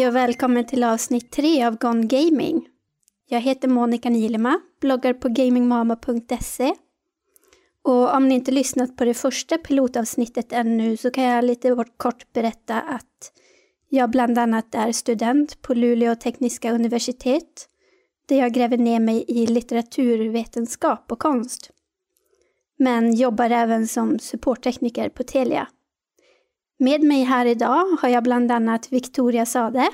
Hej och välkommen till avsnitt tre av Gone Gaming. Jag heter Monica Nilema, bloggar på gamingmama.se. Och om ni inte lyssnat på det första pilotavsnittet ännu så kan jag lite kort berätta att jag bland annat är student på Luleå tekniska universitet där jag gräver ner mig i litteraturvetenskap och konst. Men jobbar även som supporttekniker på Telia. Med mig här idag har jag bland annat Victoria Sade.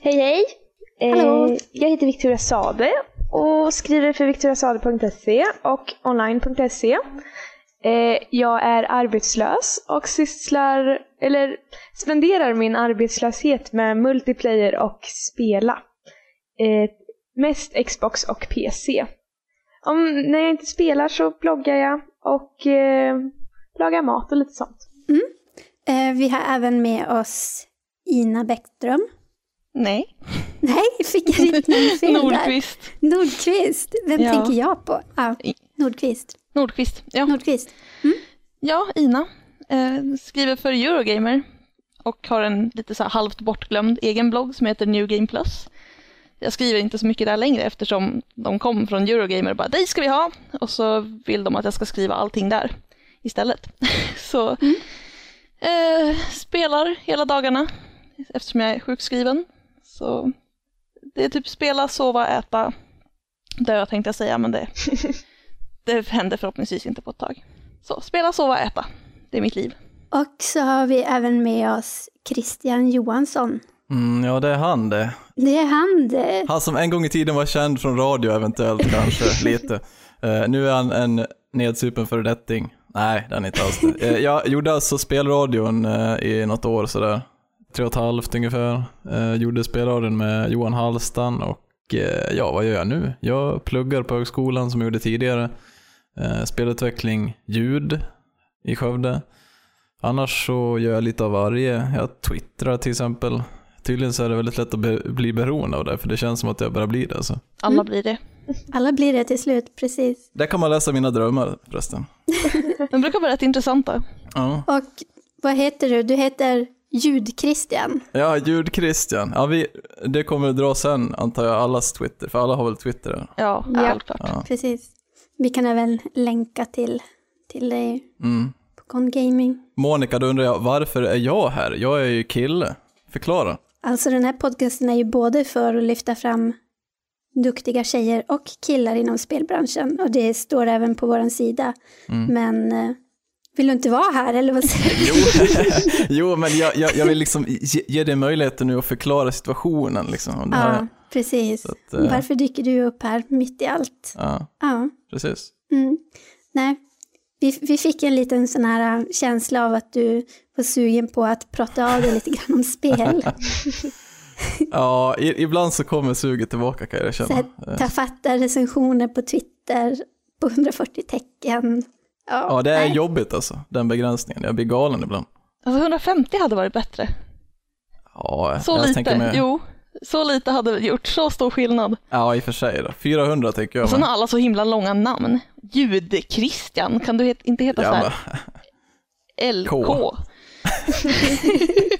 Hej hej! Hallå. Eh, jag heter Victoria Sade och skriver för victoriasade.se och online.se. Eh, jag är arbetslös och sysslar, eller spenderar min arbetslöshet med multiplayer och spela. Eh, mest Xbox och PC. Om, när jag inte spelar så bloggar jag och eh, lagar mat och lite sånt. Eh, vi har även med oss Ina Bäckström. Nej. Nej, fick jag ditt namn fel där? Nordqvist. Nordqvist. Vem Ja. tänker jag på? Ja, Nordqvist. Nordqvist. Ja, Nordqvist. ja Ina. Eh, skriver för Eurogamer och har en lite så här halvt bortglömd egen blogg som heter New Game Plus. Jag skriver inte så mycket där längre eftersom de kom från Eurogamer och bara dig ska vi ha och så vill de att jag ska skriva allting där istället. så eh, spelar hela dagarna eftersom jag är sjukskriven. Så det är typ spela, sova, äta, dö tänkte jag säga men det, det händer förhoppningsvis inte på ett tag. Så spela, sova, äta. Det är mitt liv. Och så har vi även med oss Christian Johansson. Mm, ja, det är han det. Det är han det. Han som en gång i tiden var känd från radio eventuellt, kanske lite. Eh, nu är han en nedsupen föredetting. Nej, det är inte alls det. Eh, jag gjorde alltså spelradion eh, i något år sådär. Tre och ett halvt ungefär. Eh, gjorde spelradion med Johan Hallstan och ja, vad gör jag nu? Jag pluggar på högskolan som jag gjorde tidigare. Spelutveckling, ljud i Skövde. Annars så gör jag lite av varje. Jag twittrar till exempel. Tydligen så är det väldigt lätt att be- bli beroende av det, för det känns som att jag börjar bli det. Alltså. Alla blir det. Alla blir det till slut, precis. Där kan man läsa mina drömmar förresten. De brukar vara rätt intressanta. Ja, Och vad heter du? Du heter Ljud-Christian. ja ljud-Christian. Ja, vi, det kommer att dra sen, antar jag, allas Twitter, för alla har väl Twitter? Ja, Ja. Ja. Precis. Vi kan även länka till, till dig Mm. på Con Gaming. Monica, då undrar jag, varför är jag här? Jag är ju kille. Förklara. Alltså den här podcasten är ju både för att lyfta fram duktiga tjejer och killar inom spelbranschen. Och det står även på vår sida. Mm. Men eh, vill du inte vara här eller vad säger du? Jo, jo men jag, jag, jag vill liksom ge, ge dig möjligheten nu att förklara situationen. Liksom. Ja, precis. Att, eh, Varför dyker du upp här mitt i allt? ja, Ja, precis. mm. nej. Vi, vi fick en liten sån här äh, känsla av att du var sugen på att prata av dig lite grann om spel. Ja, ibland så kommer suget tillbaka kan jag Så känna. här, ta fatta recensioner på Twitter på 140 tecken. Ja, det är nej. jobbigt alltså, den begränsningen. Jag blir galen ibland. Alltså 150 hade varit bättre. Ja, Så jag lite. tänker mig, Jo, så lite hade gjort så stor skillnad. Ja, i och för sig då. 400 tänker jag. Och sen men- har alla så himla långa namn. Ljud-Christian, kan du het, inte heta ja, så men, här? LK?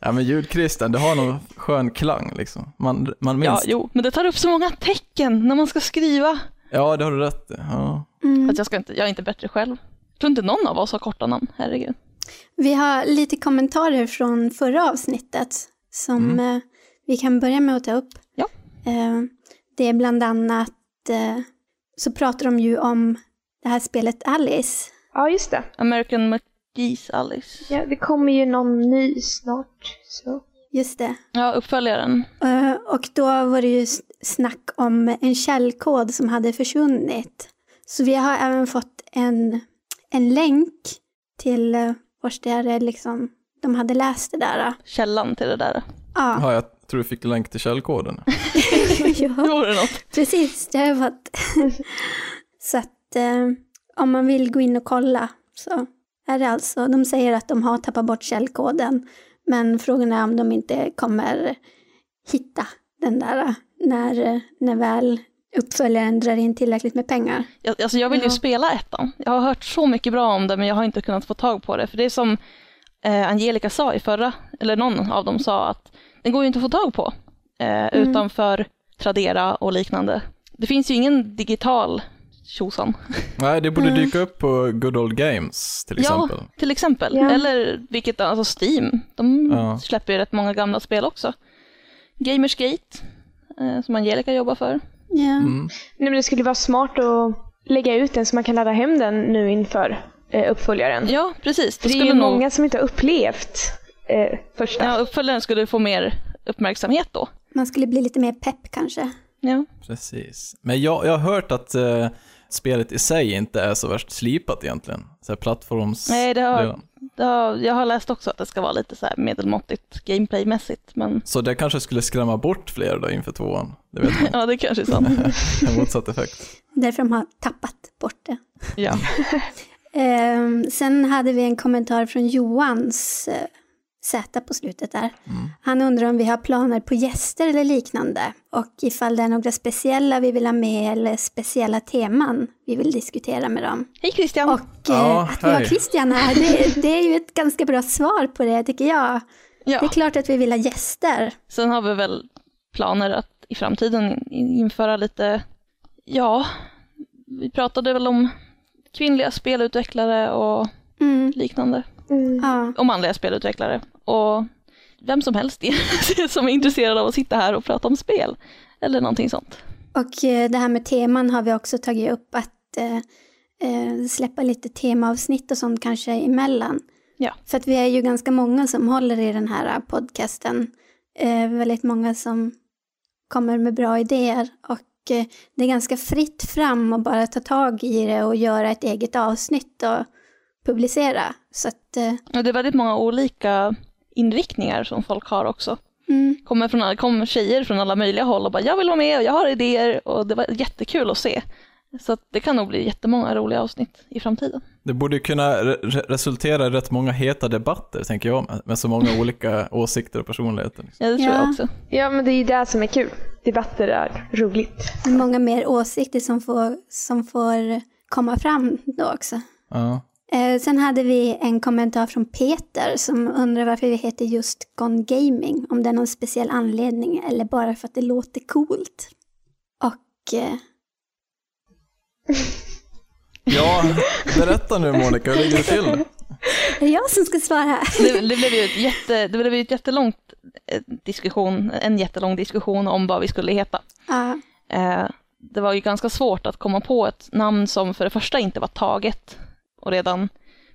Ja, men ljud-Christian, det har någon skön klang liksom. Man, man Ja, minns. Ja, jo, men det tar upp så många tecken när man ska skriva. ja, det har du rätt i. Ja. Mm. Att jag, ska inte, jag är inte bättre själv. Jag tror inte någon av oss har korta namn, herregud. Vi har lite kommentarer från förra avsnittet som eh, vi kan börja med att ta upp. Ja. Eh, det är bland annat eh, så pratar de ju om det här spelet Alice. Ja, just det. American McGee's Alice. Ja, det kommer ju någon ny snart. Så. Just det. Ja, uppföljaren. Eh, och då var det ju snack om en källkod som hade försvunnit. Så vi har även fått en, en länk till uh, vars det är liksom, de hade läst det där. Källan till det där. Ja, ja, jag tror du fick länk till källkoden. ja. Det något. precis. Det har jag fått. så att eh, om man vill gå in och kolla så är det alltså, de säger att de har tappat bort källkoden. Men frågan är om de inte kommer hitta den där när, när väl uppföljaren drar in tillräckligt med pengar. Jag, alltså jag vill ju Ja. spela ettan. Jag har hört så mycket bra om det men jag har inte kunnat få tag på det. För det är som eh, Angelica sa i förra, eller någon av dem sa att den går ju inte att få tag på eh, Mm. utanför Tradera och liknande. Det finns ju ingen digital tjosan. Nej, det borde Mm. dyka upp på Good Old Games till exempel. Ja, till exempel. Ja. Eller vilket, alltså Steam, de Ja. släpper ju rätt många gamla spel också. Gamersgate, eh, som Angelica jobbar för. Ja. Mm. Nej, men det skulle vara smart att lägga ut den så man kan ladda hem den nu inför eh, uppföljaren. Ja, precis. Det det är ju skulle nog, många som inte har upplevt eh, första. ja, uppföljaren skulle få mer uppmärksamhet då. Man skulle bli lite mer pepp kanske. Ja. Precis. Men jag, jag har hört att eh, spelet i sig inte är så värst slipat egentligen. Så här plattforms... Nej, det har-. Det har, jag har läst också att det ska vara lite så här medelmåttigt gameplaymässigt, men Så det kanske skulle skrämma bort fler då inför tvåan. Det vet man. ja, det kanske är sant. en motsatt effekt. Därför de har tappat bort det. Ja. Ehm, sen hade vi en kommentar från Johans eh, Z på slutet där. Han undrar om vi har planer på gäster eller liknande och ifall det är några speciella vi vill ha med eller speciella teman vi vill diskutera med dem. Hej Christian! Och eh, Ja, att vi har hej. Christian här, det, det är ju ett ganska bra svar på det tycker jag. Det är ja. klart att vi vill ha gäster. Sen har vi väl planer att i framtiden in- införa lite, ja, vi pratade väl om kvinnliga spelutvecklare och Mm, liknande. Mm. ja. Och manliga spelutvecklare. Och vem som helst som är intresserad av att sitta här och prata om spel. Eller någonting sånt. Och eh, det här med teman har vi också tagit upp att eh, eh, släppa lite temaavsnitt och sånt kanske emellan. Ja. För att vi är ju ganska många som håller i den här podcasten. Eh, väldigt många som kommer med bra idéer och eh, det är ganska fritt fram att bara ta tag i det och göra ett eget avsnitt och publicera. Så att, eh, Och det är väldigt många olika inriktningar som folk har också. mm, Kommer, från, alla- kommer tjejer från alla möjliga håll och bara jag vill vara med och jag har idéer och det var jättekul att se. Så att det kan nog bli jättemånga roliga avsnitt i framtiden. Det borde kunna re- re- resultera i rätt många heta debatter, tänker jag, med- med så många olika åsikter och personligheter. liksom. Ja, det tror Ja. jag också. Ja, men det är ju det som är kul. Debatter är roligt. det är många mer åsikter som får, som får komma fram då också. Ja. Eh, sen hade vi en kommentar från Peter som undrar varför vi heter just Gone Gaming. Om det är någon speciell anledning eller bara för att det låter coolt. Och eh, ja, berätta nu Monica, hur ligger det till? är det jag som ska svara? Det, det blev ju ett, jätte, det blev ju ett jättelångt eh, diskussion, en jättelång diskussion om vad vi skulle heta. Eh, det var ju ganska svårt att komma på ett namn som för det första inte var taget och redan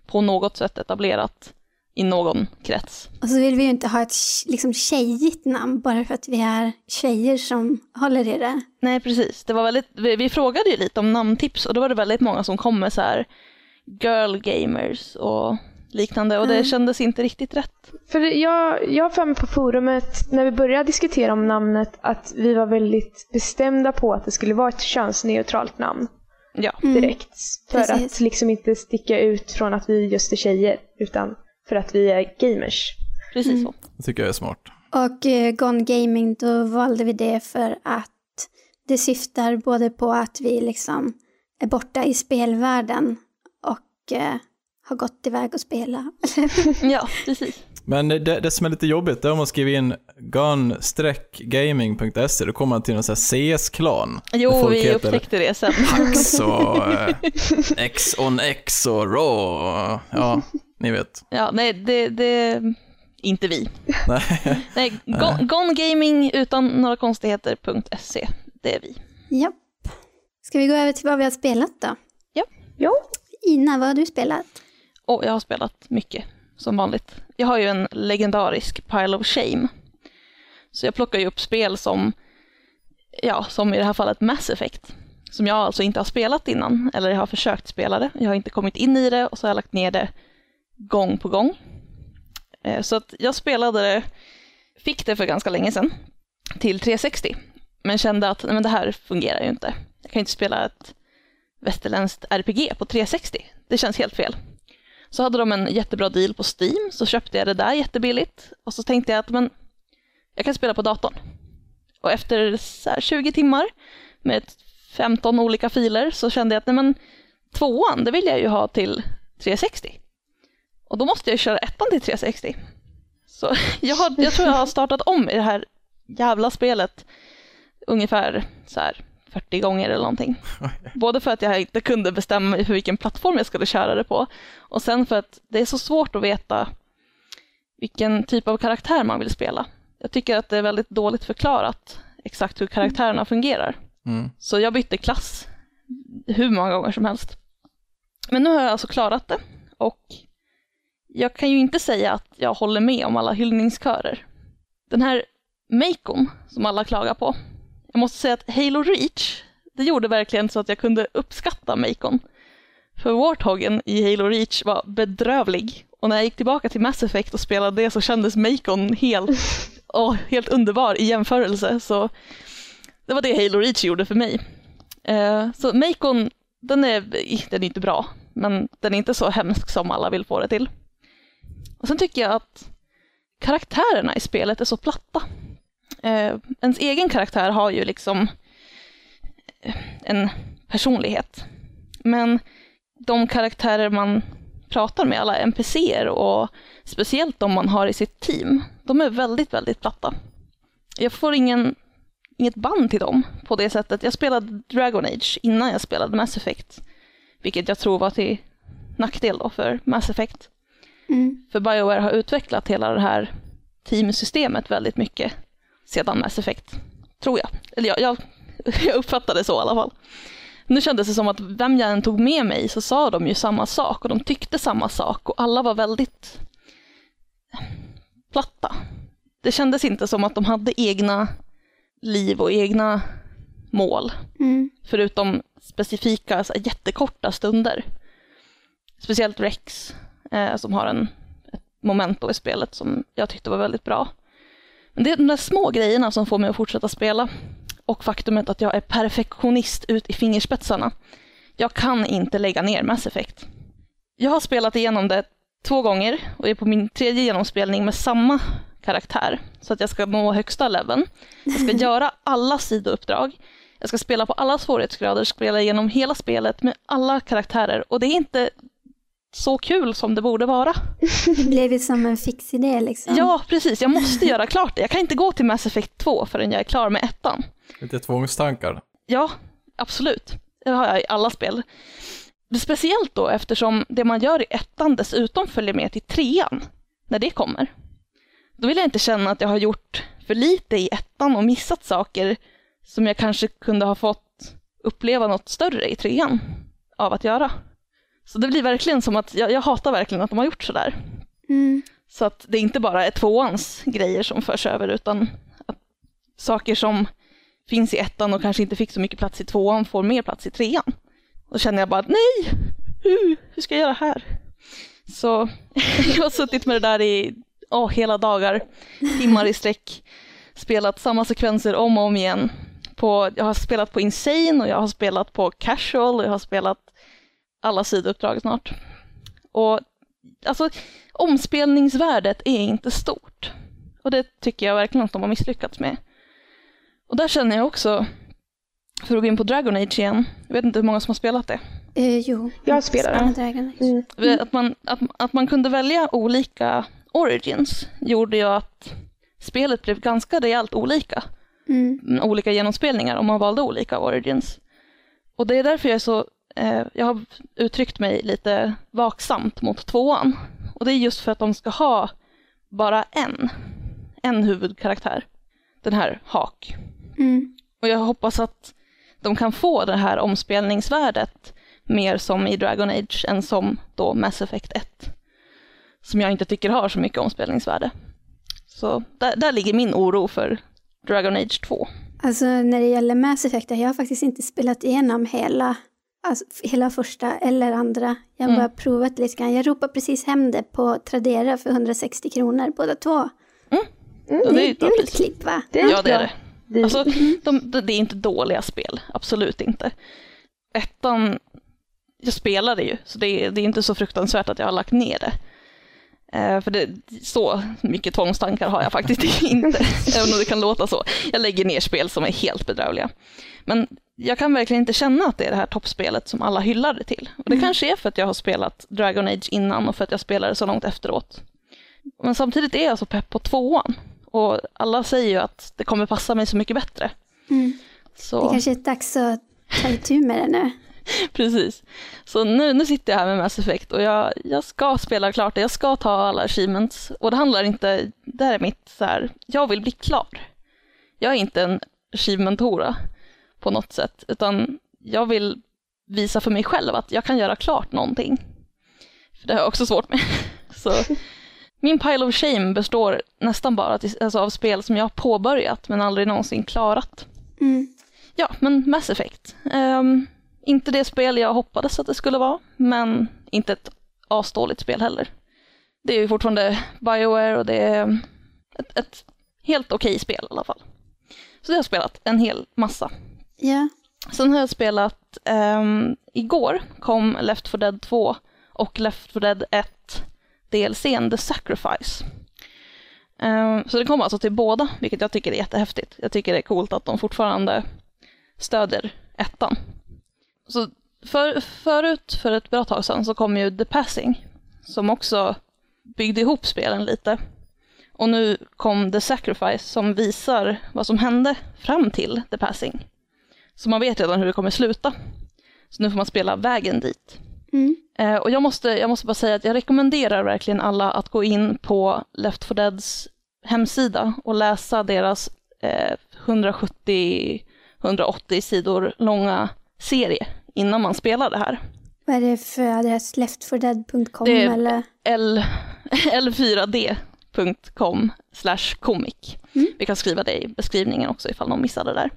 på något sätt etablerat i någon krets. och så vill vi ju inte ha ett liksom, tjejigt namn bara för att vi är tjejer som håller i det. Nej, precis. Det var väldigt, vi, vi frågade ju lite om namntips och då var det väldigt många som kom med så här girl gamers och liknande och det Mm. kändes inte riktigt rätt. För det- jag, jag har för mig på forumet, när vi började diskutera om namnet, att vi var väldigt bestämda på att det skulle vara ett könsneutralt namn Ja, Mm. direkt. För precis. att liksom inte sticka ut från att vi just är tjejer, utan för att vi är gamers. precis Mm. så. Det tycker jag är smart. Och eh, Gone Gaming, då valde vi det för att det syftar både på att vi liksom är borta i spelvärlden och eh, har gått iväg och spela. Ja, precis. Men det, det som är lite jobbigt, det är om man skriver in gun-gaming.se, då kommer man till någon sån här CS-klan. Jo, vi heter upptäckte det sen. Pax och eh, X on X och Raw. Ja, ni vet. Ja, nej, det, det inte vi. Nej. Nej, Gone, Gone Gaming utan några konstigheter.se. Det är vi. Japp. Ska vi gå över till vad vi har spelat då? Jo, Ina, vad har du spelat? Och jag har spelat mycket, som vanligt. Jag har ju en legendarisk pile of shame. Så jag plockar ju upp spel som, ja, som i det här fallet Mass Effect. Som jag alltså inte har spelat innan, eller jag har försökt spela det. Jag har inte kommit in i det och så har jag lagt ner det gång på gång. Eh, så att jag spelade det, fick det för ganska länge sedan, till 360. Men kände att nej, men det här fungerar ju inte. Jag kan inte spela ett västerländskt RPG på 360. Det känns helt fel. Så hade de en jättebra deal på Steam, så köpte jag det där jättebilligt. Och så tänkte jag att men, jag kan spela på datorn. Och efter så här 20 timmar med 15 olika filer så kände jag att nej, men, tvåan, det vill jag ju ha till 360. Och då måste jag köra ettan till 360. Så jag, har, jag tror jag har startat om i det här jävla spelet ungefär så här 40 gånger eller någonting. Både för att jag inte kunde bestämma mig för vilken plattform jag skulle köra det på och sen för att det är så svårt att veta vilken typ av karaktär man vill spela. Jag tycker att det är väldigt dåligt förklarat exakt hur karaktärerna fungerar. Mm. Så jag bytte klass hur många gånger som helst. Men nu har jag alltså klarat det och jag kan ju inte säga att jag håller med om alla hyllningskörer. Den här Macon som alla klagar på. Jag måste säga att Halo Reach, det gjorde verkligen så att jag kunde uppskatta Macon. För Warthogen i Halo Reach var bedrövlig och när jag gick tillbaka till Mass Effect och spelade det så kändes Macon helt, åh, helt underbar i jämförelse. Så det var det Halo Reach gjorde för mig. Eh, så Macon, den är, den är inte bra, men den är inte så hemsk som alla vill få det till. Och sen tycker jag att karaktärerna i spelet är så platta. Eh, ens egen karaktär har ju liksom eh, en personlighet. Men de karaktärer man pratar med, alla NPCer och speciellt de man har i sitt team, de är väldigt, väldigt platta. Jag får ingen, inget band till dem på det sättet. Jag spelade Dragon Age innan jag spelade Mass Effect, vilket jag tror var till nackdel då för Mass Effect. Mm. För Bioware har utvecklat hela det här teamsystemet väldigt mycket sedan Mass Effect, tror jag. Eller jag, jag, jag uppfattade det så i alla fall. Nu kändes det som att vem jag än tog med mig så sa de ju samma sak och de tyckte samma sak och alla var väldigt platta. Det kändes inte som att de hade egna liv och egna mål, Mm. förutom specifika så här, jättekorta stunder. Speciellt Rex, eh, som har en, ett moment i spelet som jag tyckte var väldigt bra. Men det är de där små grejerna som får mig att fortsätta spela. Och faktumet att jag är perfektionist ut i fingerspetsarna. Jag kan inte lägga ner Mass Effect. Jag har spelat igenom det två gånger och är på min tredje genomspelning med samma karaktär. Så att jag ska nå högsta leveln. Jag ska göra alla sidouppdrag. Jag ska spela på alla svårighetsgrader, spela igenom hela spelet med alla karaktärer. Och det är inte så kul som det borde vara. Det blev ju som en fix idé liksom. Ja, precis. Jag måste göra klart det. Jag kan inte gå till Mass Effect 2 förrän jag är klar med ettan. Lite tvångstankar. Ja, absolut. Det har jag i alla spel. Speciellt då eftersom det man gör i ettan dessutom följer med till trean, när det kommer. Då vill jag inte känna att jag har gjort för lite i ettan och missat saker som jag kanske kunde ha fått uppleva något större i trean av att göra. Så det blir verkligen som att, jag, jag hatar verkligen att de har gjort sådär. Mm. Så att det inte bara är tvåans grejer som förs över utan att saker som finns i ettan och kanske inte fick så mycket plats i tvåan får mer plats i trean. Då känner jag bara att nej, hur, hur ska jag göra här? Så jag har suttit med det där i åh, hela dagar, timmar i sträck, spelat samma sekvenser om och om igen. På, jag har spelat på Insane och jag har spelat på Casual och jag har spelat alla sidouppdrag snart. Och alltså omspelningsvärdet är inte stort. Och det tycker jag verkligen att de har misslyckats med. Och där känner jag också, för att gå in på Dragon Age igen, jag vet inte hur många som har spelat det, Eh, jo. Jag spelar. Dragon Age. Mm. att, man, att, att man kunde välja olika origins gjorde ju att spelet blev ganska rejält olika. Mm, olika genomspelningar om man valde olika origins. Och det är därför jag är så, eh, jag har uttryckt mig lite vaksamt mot tvåan. Och det är just för att de ska ha bara en, en huvudkaraktär. Den här Hak. Mm. Och jag hoppas att de kan få det här omspelningsvärdet mer som i Dragon Age än som då Mass Effect 1. Som jag inte tycker har så mycket omspelningsvärde. Så där, där ligger min oro för Dragon Age 2. Alltså när det gäller Mass Effect, jag har faktiskt inte spelat igenom hela, alltså, hela första eller andra. Jag har Mm. bara provat lite grann. Jag ropar precis hem det på Tradera för 160 kronor, båda två. Mm, Det, och det är det, är väl ett klipp va? Det är Ja, det är det. Det- Alltså, de, de, det är inte dåliga spel, absolut inte. Ettan, jag spelade ju, så det är, det är inte så fruktansvärt att jag har lagt ner det. Eh, för det, så mycket tvångstankar har jag faktiskt inte, även om det kan låta så. Jag lägger ner spel som är helt bedrövliga. Men jag kan verkligen inte känna att det är det här toppspelet som alla hyllar det till. Och det kanske är för att jag har spelat Dragon Age innan och för att jag spelade så långt efteråt. Men samtidigt är jag så pepp på tvåan. Och alla säger ju att det kommer passa mig så mycket bättre. Mm. Så... Det kanske är dags att ta itu med det nu. Precis. Så nu, nu sitter jag här med Mass Effect och jag, jag ska spela klart det. Jag ska ta alla achievements. Och det handlar inte, det här är mitt så här, jag vill bli klar. Jag är inte en achievement-hora på något sätt, utan jag vill visa för mig själv att jag kan göra klart någonting. För det har jag också svårt med. Så min pile of shame består nästan bara till, alltså av spel som jag har påbörjat men aldrig någonsin klarat. Mm. Ja, men Mass Effect. Ehm, inte det spel jag hoppades att det skulle vara, men inte ett asdåligt spel heller. Det är ju fortfarande Bioware och det är ett, ett helt okej spel i alla fall. Så det har jag spelat en hel massa. Yeah. Sen har jag spelat, um, igår kom Left 4 Dead 2 och Left 4 Dead 1 DLCn The Sacrifice. Um, så det kom alltså till båda, vilket jag tycker är jättehäftigt. Jag tycker det är coolt att de fortfarande stödjer ettan. Så för, förut, för ett bra tag sedan, så kom ju The Passing, som också byggde ihop spelen lite. Och nu kom The Sacrifice som visar vad som hände fram till The Passing. Så man vet redan hur det kommer sluta. Så nu får man spela vägen dit. Mm. Eh, och jag måste, jag måste bara säga att jag rekommenderar verkligen alla att gå in på Left 4 Deads hemsida och läsa deras eh, 170-180 sidor långa serie innan man spelar det här. Vad är det för adress? Leftfordead.com eller? L, l4d.com slash comic. Mm. Vi kan skriva det i beskrivningen också ifall någon missade det där.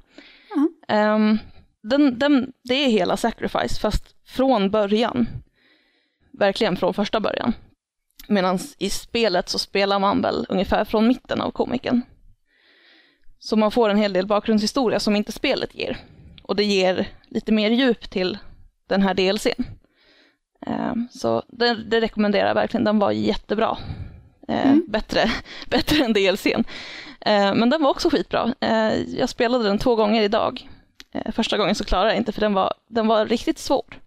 Ehm, den, den, det är hela Sacrifice, fast från början. Verkligen från första början. Medan i spelet så spelar man väl ungefär från mitten av komikern. Så man får en hel del bakgrundshistoria som inte spelet ger. Och det ger lite mer djup till den här DLCn. Ehm, Så det, det rekommenderar jag verkligen, den var jättebra. Eh, Mm. bättre, bättre än DLCn. Eh, Men den var också skitbra. Eh, Jag spelade den två gånger idag. Eh, Första gången så klarade jag inte för den var, den var riktigt svår.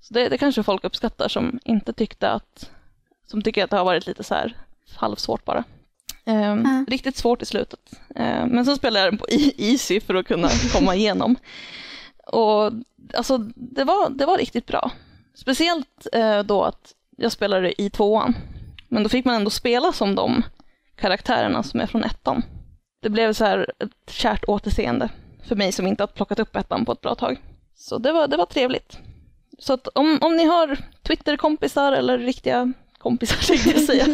Så det, det kanske folk uppskattar som inte tyckte att, som tycker att det har varit lite så här halvsvårt bara. Eh, Ja. Riktigt svårt i slutet. Eh, Men så spelade jag den på easy för att kunna komma igenom. Och alltså, det var, det var riktigt bra. Speciellt eh, då att jag spelade i tvåan. Men då fick man ändå spela som de karaktärerna som är från ettan. Det blev så här ett kärt återseende för mig som inte har plockat upp ettan på ett bra tag. Så det var, det var trevligt. Så att om, om ni har Twitterkompisar eller riktiga kompisar tänkte jag säga.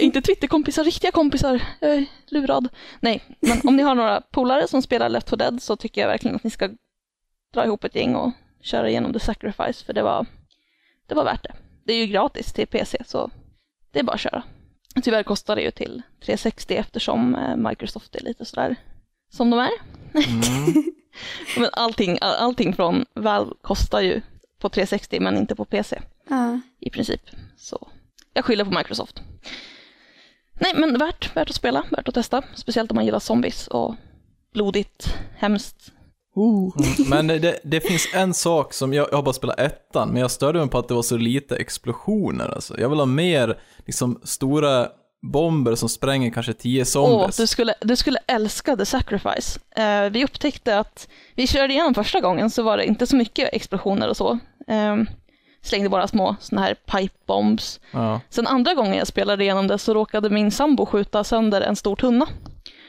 inte Twitterkompisar, riktiga kompisar. Jag är lurad. Nej, men om ni har några polare som spelar Left 4 Dead så tycker jag verkligen att ni ska dra ihop ett gäng och köra igenom The Sacrifice för det var, det var värt det. Det är ju gratis till PC så det är bara att köra. Tyvärr kostar det ju till 360 eftersom eh, Microsoft är lite sådär som de är. Mm. Men allting, all, allting från Valve kostar ju på 360 men inte på PC Ja. i princip. Så jag skyller på Microsoft. Nej men värt, värt att spela, värt att testa. Speciellt om man gillar zombies och blodigt, hemskt. Mm, Men det, det finns en sak som, jag, jag har bara spelat ettan, men jag störde mig på att det var så lite explosioner alltså. Jag vill ha mer, liksom, stora bomber som spränger kanske tio Åh, zombies. du, skulle, du skulle älska The Sacrifice. Eh, vi upptäckte att vi körde igenom första gången så var det inte så mycket explosioner och så. Eh, slängde bara små såna här pipe bombs. Ja. Sen andra gången jag spelade igenom det så råkade min sambo skjuta sönder en stor tunna.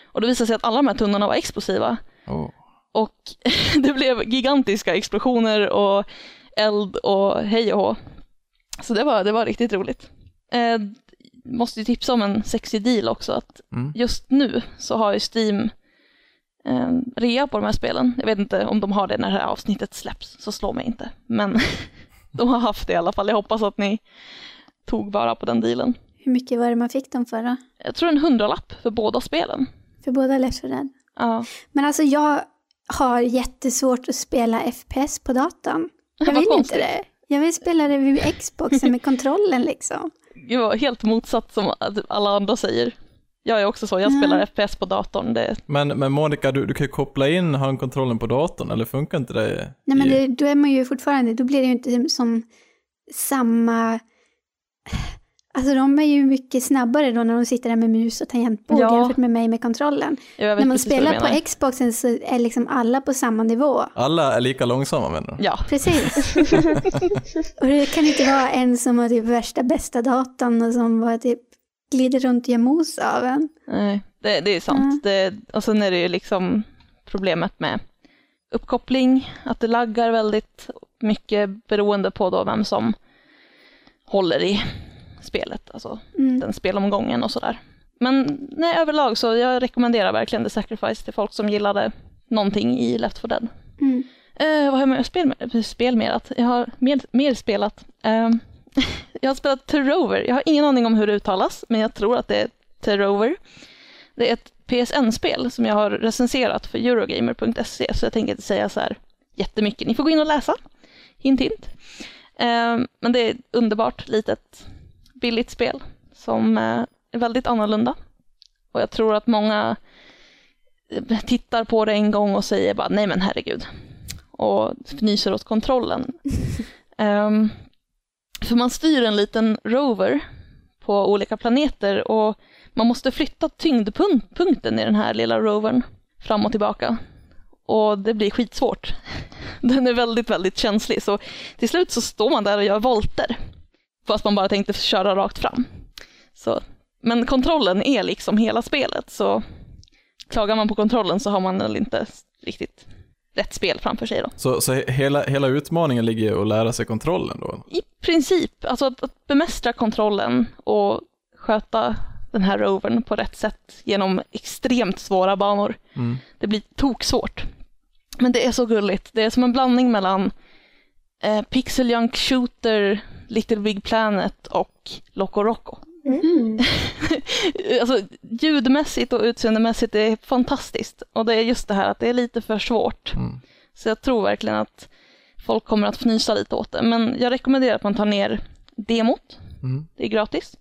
Och det visade sig att alla de här tunnorna var explosiva. Oh. Och det blev gigantiska explosioner och eld och hej och hå. Så det var, det var riktigt roligt. Eh, måste ju tipsa om en sexy deal också. Att Mm. just nu så har ju Steam eh, rea på de här spelen. Jag vet inte om de har det när det här avsnittet släpps, så slå mig inte. Men de har haft det i alla fall. Jag hoppas att ni tog vara på den dealen. Hur mycket var det man fick dem för då? Jag tror en hundralapp för båda spelen. För båda Left 4 Dead. Ja. Men alltså jag har jättesvårt att spela FPS på datorn. Jag vill inte det. Jag vill spela det vid Xboxen med kontrollen liksom. Var helt motsatt som alla andra säger. Jag är också så, jag Ja. spelar FPS på datorn. Det, Men, men Monica, du, du kan ju koppla in handkontrollen på datorn, eller funkar inte det? Nej men det, då är man ju fortfarande, då blir det ju inte som samma... Alltså de är ju mycket snabbare då när de sitter där med mus och tangentbord Ja. jämfört med mig med kontrollen. När man spelar på Xboxen så är liksom alla på samma nivå. Alla är lika långsamma menar du? Ja, Precis. och det kan inte vara en som har typ värsta bästa datan och som bara typ glider runt och gör mos av en. nej, det, det är sant. Mm. Det, och sen är det ju liksom problemet med uppkoppling, att det laggar väldigt mycket beroende på då vem som håller i spelet, alltså Mm. den spelomgången och sådär. Men nej, överlag så jag rekommenderar verkligen The Sacrifice till folk som gillade någonting i Left 4 Dead. Mm. Eh, vad har jag mer spel, spelmerat? Jag har mer, mer spelat. Eh, jag har spelat Terrover. Jag har ingen aning om hur det uttalas, men jag tror att det är Terrover. Det är ett PSN-spel som jag har recenserat för Eurogamer.se, så jag tänker inte säga så här jättemycket. Ni får gå in och läsa. Hint hint. Eh, men det är ett underbart litet billigt spel som eh, är väldigt annorlunda. Och jag tror att många eh, tittar på det en gång och säger bara nej men herregud och fnyser åt kontrollen. Ehm, för man styr en liten rover på olika planeter och man måste flytta tyngdpunkten i den här lilla rovern fram och tillbaka. Och det blir skitsvårt. Den är väldigt, väldigt känslig, så till slut så står man där och gör volter. Fast man bara tänkte köra rakt fram. Så, men kontrollen är liksom hela spelet, så klagar man på kontrollen så har man väl inte riktigt rätt spel framför sig då. Så, så he- hela, hela utmaningen ligger i att lära sig kontrollen då? I princip, alltså att, att bemästra kontrollen och sköta den här rovern på rätt sätt genom extremt svåra banor. Mm. Det blir toksvårt. Men det är så gulligt. Det är som en blandning mellan eh, Pixel Junk Shooter, Little Big Planet och Loco Roco. Mm. alltså ljudmässigt och utseendemässigt det är fantastiskt. Och det är just det här att det är lite för svårt. Mm. Så jag tror verkligen att folk kommer att fnysa lite åt det. Men jag rekommenderar att man tar ner demot. Mm. Det är gratis.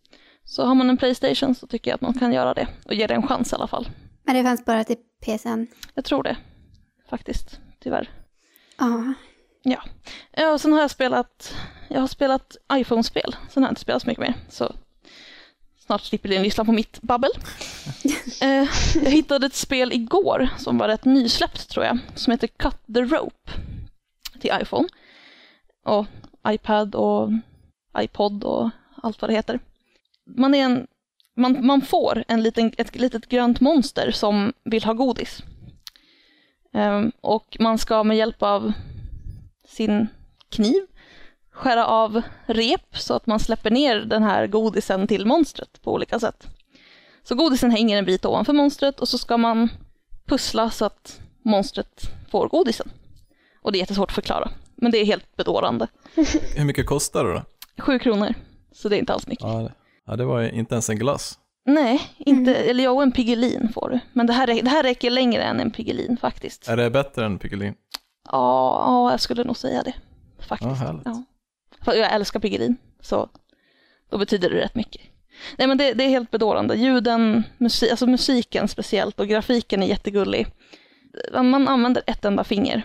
Så har man en Playstation så tycker jag att man kan göra det och ge det en chans i alla fall. Men det fanns bara till PSN. Jag tror det, faktiskt, tyvärr. Ja. Ja, ja och sen har jag spelat, jag har spelat iPhone-spel, sen har jag inte spelat så mycket mer. Så snart slipper ni lyssna på mitt babbel. eh, jag hittade ett spel igår som var rätt nysläppt tror jag, som heter Cut the Rope till iPhone. Och iPad och iPod och allt vad det heter. Man, är en, man, man får en liten, ett litet grönt monster som vill ha godis. Ehm, och man ska med hjälp av sin kniv skära av rep så att man släpper ner den här godisen till monstret på olika sätt. Så godisen hänger en bit ovanför monstret och så ska man pussla så att monstret får godisen. Och det är jättesvårt att förklara, men det är helt bedårande. Hur mycket kostar det då? Sju kronor, så det är inte alls mycket. Ja, det, ja, det var ju inte ens en glass. Nej, inte, eller jo, en Piggelin får du. Men det här, det här räcker längre än en Piggelin faktiskt. Är det bättre än Piggelin? Ja, ja, jag skulle nog säga det. Faktiskt. Ja. Ja. För jag älskar Piggelin, så då betyder det rätt mycket. Nej men det, det är helt bedårande. Ljuden, musik, alltså musiken speciellt och grafiken är jättegullig. Man använder ett enda finger.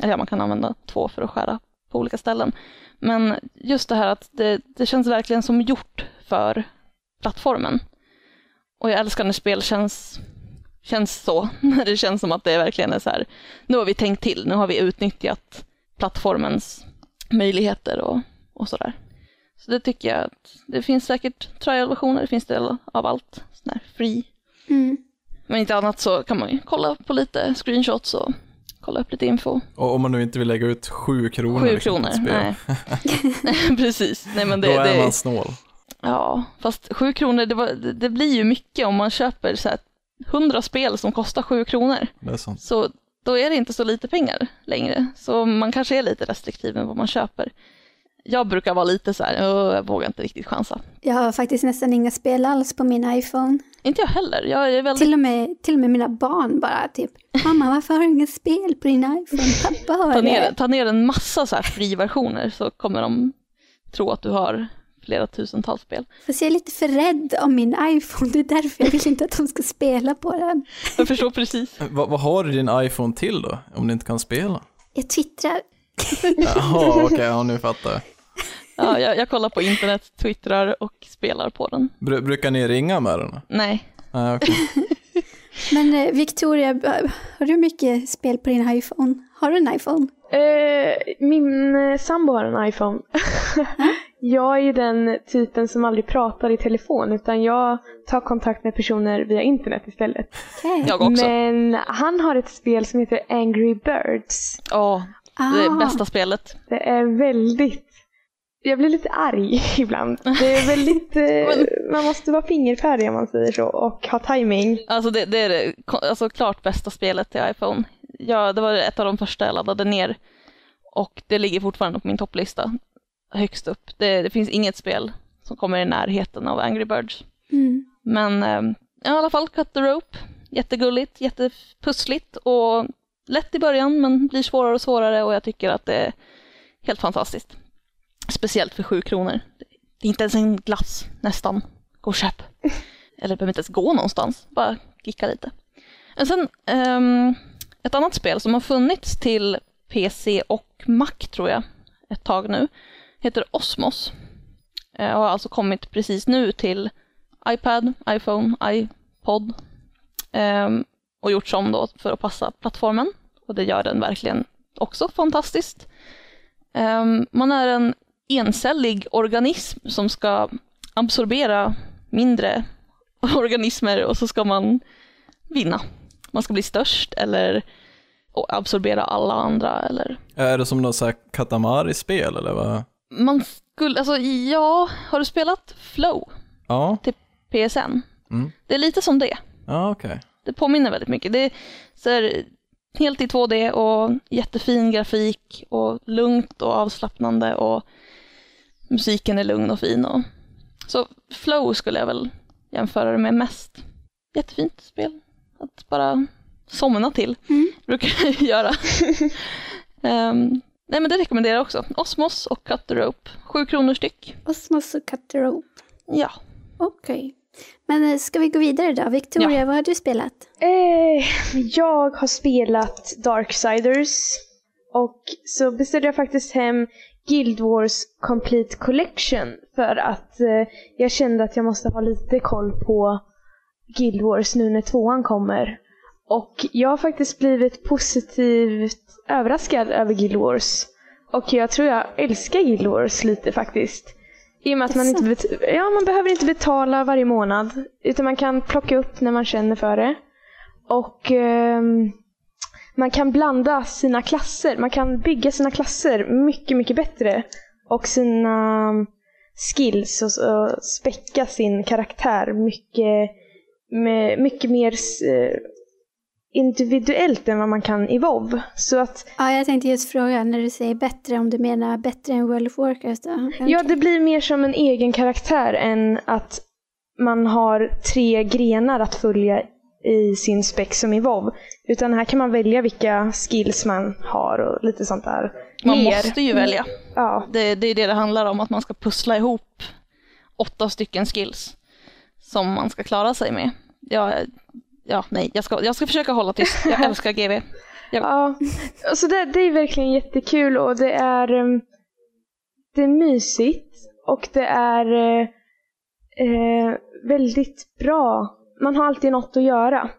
Eller ja, man kan använda två för att skära på olika ställen. Men just det här att det, det känns verkligen som gjort för plattformen. Och jag älskar när spel känns, känns så. När det känns som att det verkligen är så här, nu har vi tänkt till, nu har vi utnyttjat plattformens möjligheter och, och sådär. Så det tycker jag att det finns säkert trial-versioner, det finns det av allt, sån här free. Mm. Men inte annat så kan man ju kolla på lite screenshots och kolla upp lite info. Och om man nu inte vill lägga ut sju kronor Sju liksom, kronor, nej. Precis, nej men det, då är det man snål. ja, fast sju kronor, det, var, det, det blir ju mycket om man köper så här 100 spel som kostar sju kronor. Det är sant. Så då är det inte så lite pengar längre. Så man kanske är lite restriktiv med vad man köper. Jag brukar vara lite så här, "Åh, jag vågar inte riktigt chansa. Jag har faktiskt nästan inga spel alls på min iPhone. Inte jag heller. Jag är väldigt... Till och, med, till och med mina barn bara typ, mamma varför har du inga spel på din iPhone? Pappa har Ta ner, det. ta ner en massa så här free-versioner så kommer de tro att du har flera tusentals spel. Fast jag är lite för rädd om min iPhone, det är därför jag vill inte att de ska spela på den. Jag förstår precis. Vad, vad har du din iPhone till då, om du inte kan spela? Jag twittrar. Jaha, okej, ja, nu fattar jag. Ja, jag, jag kollar på internet, twittrar och spelar på den. Bru- brukar ni ringa med den? Nej, Ah, okej. Men eh, Victoria, har du mycket spel på din iPhone? Har du en iPhone? Eh, min eh, sambo har en iPhone. jag är ju den typen som aldrig pratar i telefon utan jag tar kontakt med personer via internet istället. Okej. jag också. Men han har ett spel som heter Angry Birds. Ja, det Ah. bästa spelet. Det är väldigt... Jag blir lite arg ibland. Det är väldigt... Eh, man måste vara fingerfärdig om man säger så och ha timing. Alltså det, det är det alltså klart bästa spelet till iPhone. Ja, det var ett av de första jag laddade ner. Och det ligger fortfarande på min topplista. Högst upp. Det, det finns inget spel som kommer i närheten av Angry Birds. Mm. Men eh, i alla fall Cut the Rope. Jättegulligt, jättepussligt och lätt i början men blir svårare och svårare och jag tycker att det är helt fantastiskt. Speciellt för sju kronor. Det är inte ens en glass, nästan. Gå och köp. Eller behöver inte ens gå någonstans, bara klicka lite. Men sen, ehm, ett annat spel som har funnits till PC och Mac tror jag, ett tag nu, heter Osmos. Eh, och har alltså kommit precis nu till iPad, iPhone, iPod ehm, och gjorts om då för att passa plattformen. Och det gör den verkligen också fantastiskt. Ehm, man är en encellig organism som ska absorbera mindre organismer och så ska man vinna. Man ska bli störst eller absorbera alla andra eller Är det som något så här Katamari-spel eller vad? Man skulle, alltså ja, har du spelat Flow, Ja, PSN? Mm. Det är lite som det. ja okej. Det påminner väldigt mycket. Det är så här, helt i 2D och jättefin grafik och lugnt och avslappnande och musiken är lugn och fin. Och... Så Flow skulle jag väl jämföra det med mest. Jättefint spel. Att bara somna till, Mm. brukar jag göra. Ehm, nej men det rekommenderar jag också. Osmos och Cut the Rope. Sju kronor styck. Osmos och Cut the Rope. Ja. Okej. Men eh, ska vi gå vidare då? Victoria, vad har du spelat? Eh, jag har spelat Darksiders och så beställde jag faktiskt hem Guild Wars Complete Collection för att eh, jag kände att jag måste ha lite koll på Guild Wars nu när tvåan kommer. Och jag har faktiskt blivit positivt överraskad över Guild Wars. Och jag tror jag älskar Guild Wars lite faktiskt. I och med att man inte, ja, man behöver inte betala varje månad. Utan man kan plocka upp när man känner för det. Och ehm, man kan blanda sina klasser. Man kan bygga sina klasser mycket, mycket bättre. Och sina skills och, och späcka sin karaktär mycket, med, mycket mer eh, individuellt än vad man kan i WoW. Så att Ja, jag tänkte just fråga när du säger bättre, om du menar bättre än World of Warcraft då? Ja, det blir mer som en egen karaktär än att man har tre grenar att följa i sin spec som i WoW. Utan här kan man välja vilka skills man har och lite sånt där. Man Mer. måste ju välja. Ja, Det, det är det det handlar om, att man ska pussla ihop åtta stycken skills som man ska klara sig med. Ja, ja nej, jag ska, jag ska försöka hålla tyst. Jag älskar GV. ja. Så det, det är verkligen jättekul och det är, um, det är mysigt och det är eh, eh, väldigt bra. Man har alltid något att göra.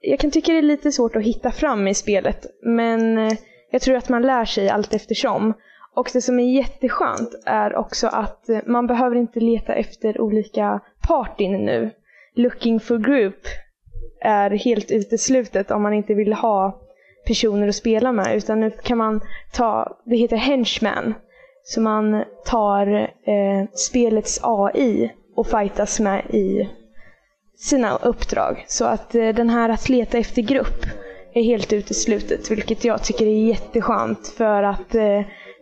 Jag kan tycka det är lite svårt att hitta fram i spelet men eh, jag tror att man lär sig allt eftersom. Och det som är jätteskönt är också att eh, man behöver inte leta efter olika partyn nu. Looking for group är helt uteslutet om man inte vill ha personer att spela med utan nu kan man ta, det heter henchman. Så man tar eh, spelets AI och fightas med i sina uppdrag. Så att eh, den här att leta efter grupp är helt uteslutet, vilket jag tycker är jätteskönt för att eh,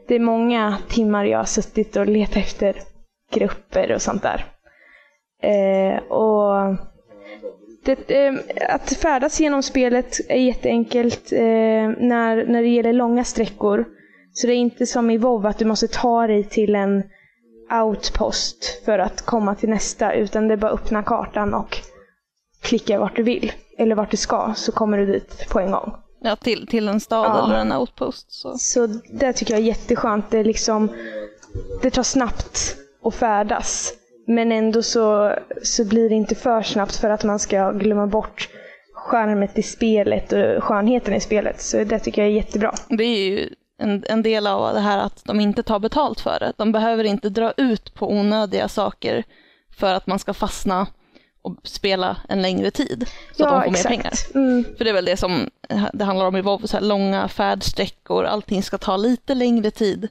det är många timmar jag har suttit och letat efter grupper och sånt där. Eh, och det, eh, att färdas genom spelet är jätteenkelt eh, när, när det gäller långa sträckor. Så det är inte som i WoW att du måste ta dig till en outpost för att komma till nästa, utan det är bara att öppna kartan och klicka vart du vill, eller vart du ska, så kommer du dit på en gång. Ja, till, till en stad Ja. eller en outpost. Så. Så det tycker jag är jätteskönt. Det är liksom det tar snabbt att färdas. Men ändå så, så blir det inte för snabbt för att man ska glömma bort charmet i spelet och skönheten i spelet. Så det tycker jag är jättebra. Det är ju en, en del av det här att de inte tar betalt för det. De behöver inte dra ut på onödiga saker för att man ska fastna och spela en längre tid. Så att de får mer pengar. Mm. För det är väl det som det handlar om i WoW, så här långa färdsträckor, allting ska ta lite längre tid.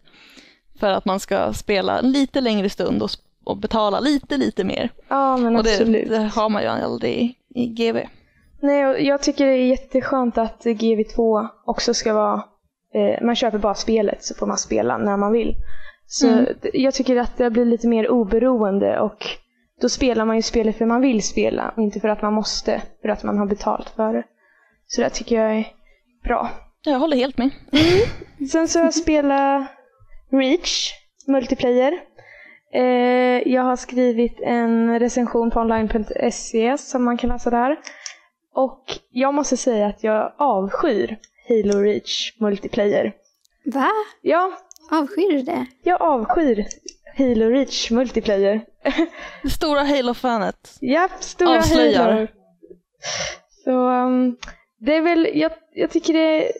För att man ska spela en lite längre stund och, och betala lite, lite mer. Ja, men och det, absolut. det har man ju aldrig i, GV. Nej, och jag tycker det är jätteskönt att GV2 också ska vara, eh, man köper bara spelet så får man spela när man vill. Så Mm. jag tycker att det blir lite mer oberoende och då spelar man ju spelet för man vill spela och inte för att man måste, för att man har betalt för det. Så det tycker jag är bra. Jag håller helt med. Sen så har jag spelat Reach, multiplayer. Eh, jag har skrivit en recension på online.se som man kan läsa där. Och jag måste säga att jag avskyr Halo Reach multiplayer. Va? Ja, Avskyr du det? jag avskyr Halo Reach multiplayer. Det stora Halo-fanet. Japp, stora Avslöjar. Halo. Så um, det är väl, jag, jag tycker det,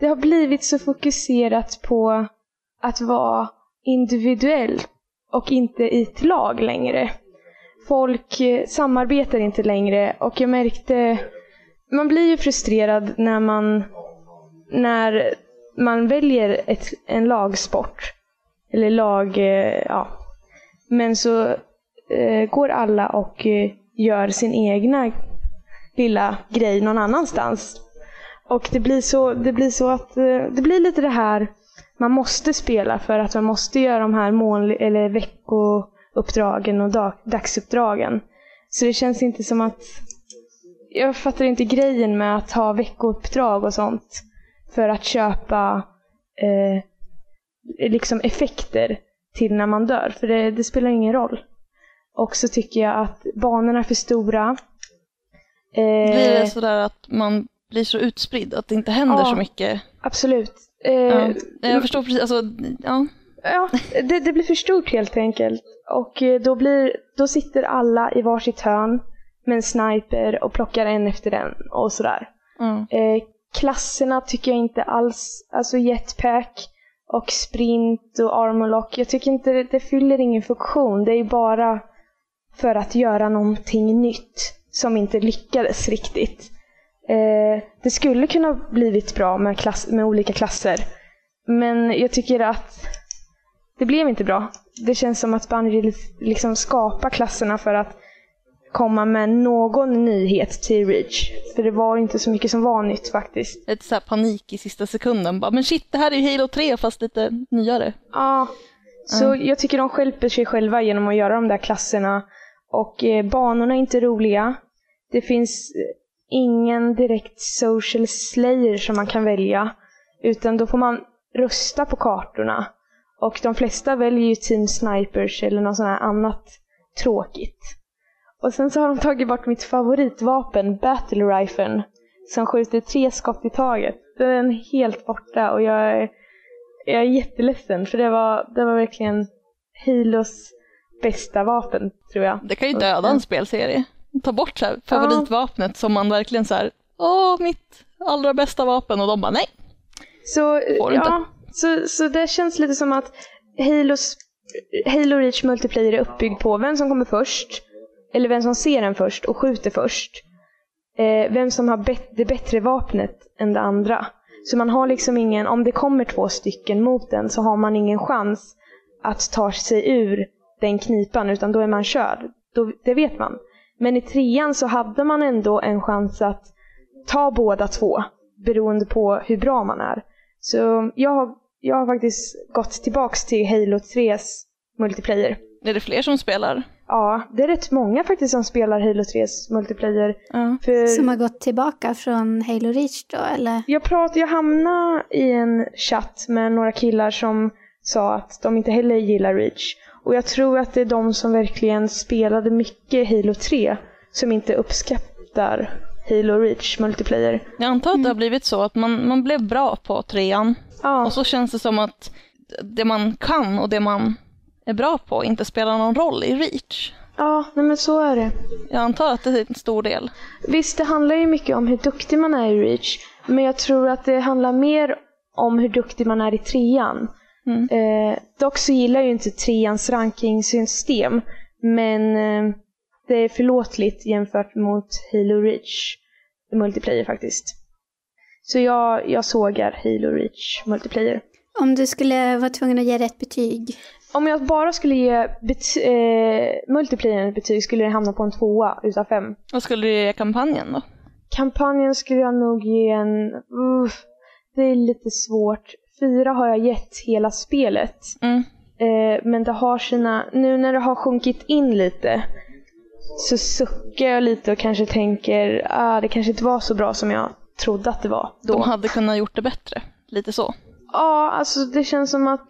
det har blivit så fokuserat på att vara individuell och inte i ett lag längre. Folk eh, samarbetar inte längre och jag märkte, man blir ju frustrerad när man, när man väljer ett, en lagsport. Eller lag, eh, ja. Men så eh, går alla och eh, gör sin egna lilla grej någon annanstans. Och det blir så, det blir så att det blir lite det här man måste spela för att man måste göra de här mån eller veckouppdragen och dag, dagsuppdragen. Så det känns inte som att jag fattar inte grejen med att ha veckouppdrag och sånt för att köpa eh, liksom effekter till när man dör, för det, det spelar ingen roll. Och så tycker jag att banorna är för stora. Eh, Blir det sådär att man blir så utspridd, att det inte händer Ja. så mycket? Absolut. Eh, Ja. Jag förstår precis, alltså, ja. Ja, det, det blir för stort helt enkelt. Och eh, då, blir, då sitter alla i varsitt hörn med en sniper och plockar en efter en och sådär. ja. Eh, klasserna tycker jag inte alls, alltså jetpack och sprint och armorlock, jag tycker inte det, det fyller ingen funktion. Det är ju bara för att göra någonting nytt som inte lyckades riktigt. Eh, det skulle kunna blivit bra med, klass, med olika klasser. Men jag tycker att det blev inte bra. Det känns som att Bungie liksom skapar klasserna för att komma med någon nyhet till Reach. För det var inte så mycket som var nytt faktiskt. Lite så här panik i sista sekunden. Bara, men shit, det här är ju Halo 3 fast lite nyare. Ja, så jag tycker de stjälper sig själva genom att göra de där klasserna. Och eh, banorna är inte roliga. Det finns ingen direkt social slayer som man kan välja. Utan då får man rösta på kartorna. Och de flesta väljer ju Team Snipers eller något sånt här annat tråkigt. Och sen så har de tagit bort mitt favoritvapen, Battle Riflen, som skjuter tre skott i taget. Den är helt borta och jag är, jag är jätteledsen för det var, det var verkligen Halos bästa vapen, tror jag. Det kan ju döda en spelserie. Ta bort så här, favoritvapnet som man verkligen så här, åh, mitt allra bästa vapen och de bara nej. Så, ja, så, så det känns lite som att Halos, Halo Reach Multiplayer är uppbyggd på vem som kommer först, eller vem som ser den först och skjuter först. Eh, vem som har bet- det bättre vapnet än det andra. Så man har liksom ingen, om det kommer två stycken mot den så har man ingen chans att ta sig ur den knipan utan då är man körd. Då, det vet man. Men i trean så hade man ändå en chans att ta båda två beroende på hur bra man är. Så jag har, jag har faktiskt gått tillbaks till Halo 3s multiplayer. Är det fler som spelar? Ja, det är rätt många faktiskt som spelar Halo 3s multiplayer. Ja. För Som har gått tillbaka från Halo Reach då, eller? jag, prat, jag hamnade i en chatt med några killar som sa att de inte heller gillar Reach. Och jag tror att det är de som verkligen spelade mycket Halo 3 som inte uppskattar Halo Reach multiplayer. Jag antar att det har blivit så att man, man blev bra på trean Ja, och så känns det som att det man kan och det man är bra på inte spelar någon roll i Reach. Ja, nej men så är det. Jag antar att det är en stor del. Visst, det handlar ju mycket om hur duktig man är i Reach. Men jag tror att det handlar mer om hur duktig man är i trean. Mm. Eh, dock så gillar jag ju inte treans rankingsystem. Men eh, det är förlåtligt jämfört mot Halo Reach multiplayer faktiskt. Så jag, jag sågar Halo Reach multiplayer. Om du skulle vara tvungen att ge rätt betyg. Om jag bara skulle ge bet- eh, multiplayern ett betyg skulle det hamna på en tvåa utav fem. Vad skulle du ge kampanjen då? Kampanjen skulle jag nog ge en... uff, det är lite svårt. Fyra har jag gett hela spelet. Mm. Eh, men det har sina... Nu när det har sjunkit in lite så suckar jag lite och kanske tänker ah, det kanske inte var så bra som jag trodde att det var då. De hade kunnat gjort det bättre. Lite så. Ja, alltså det känns som att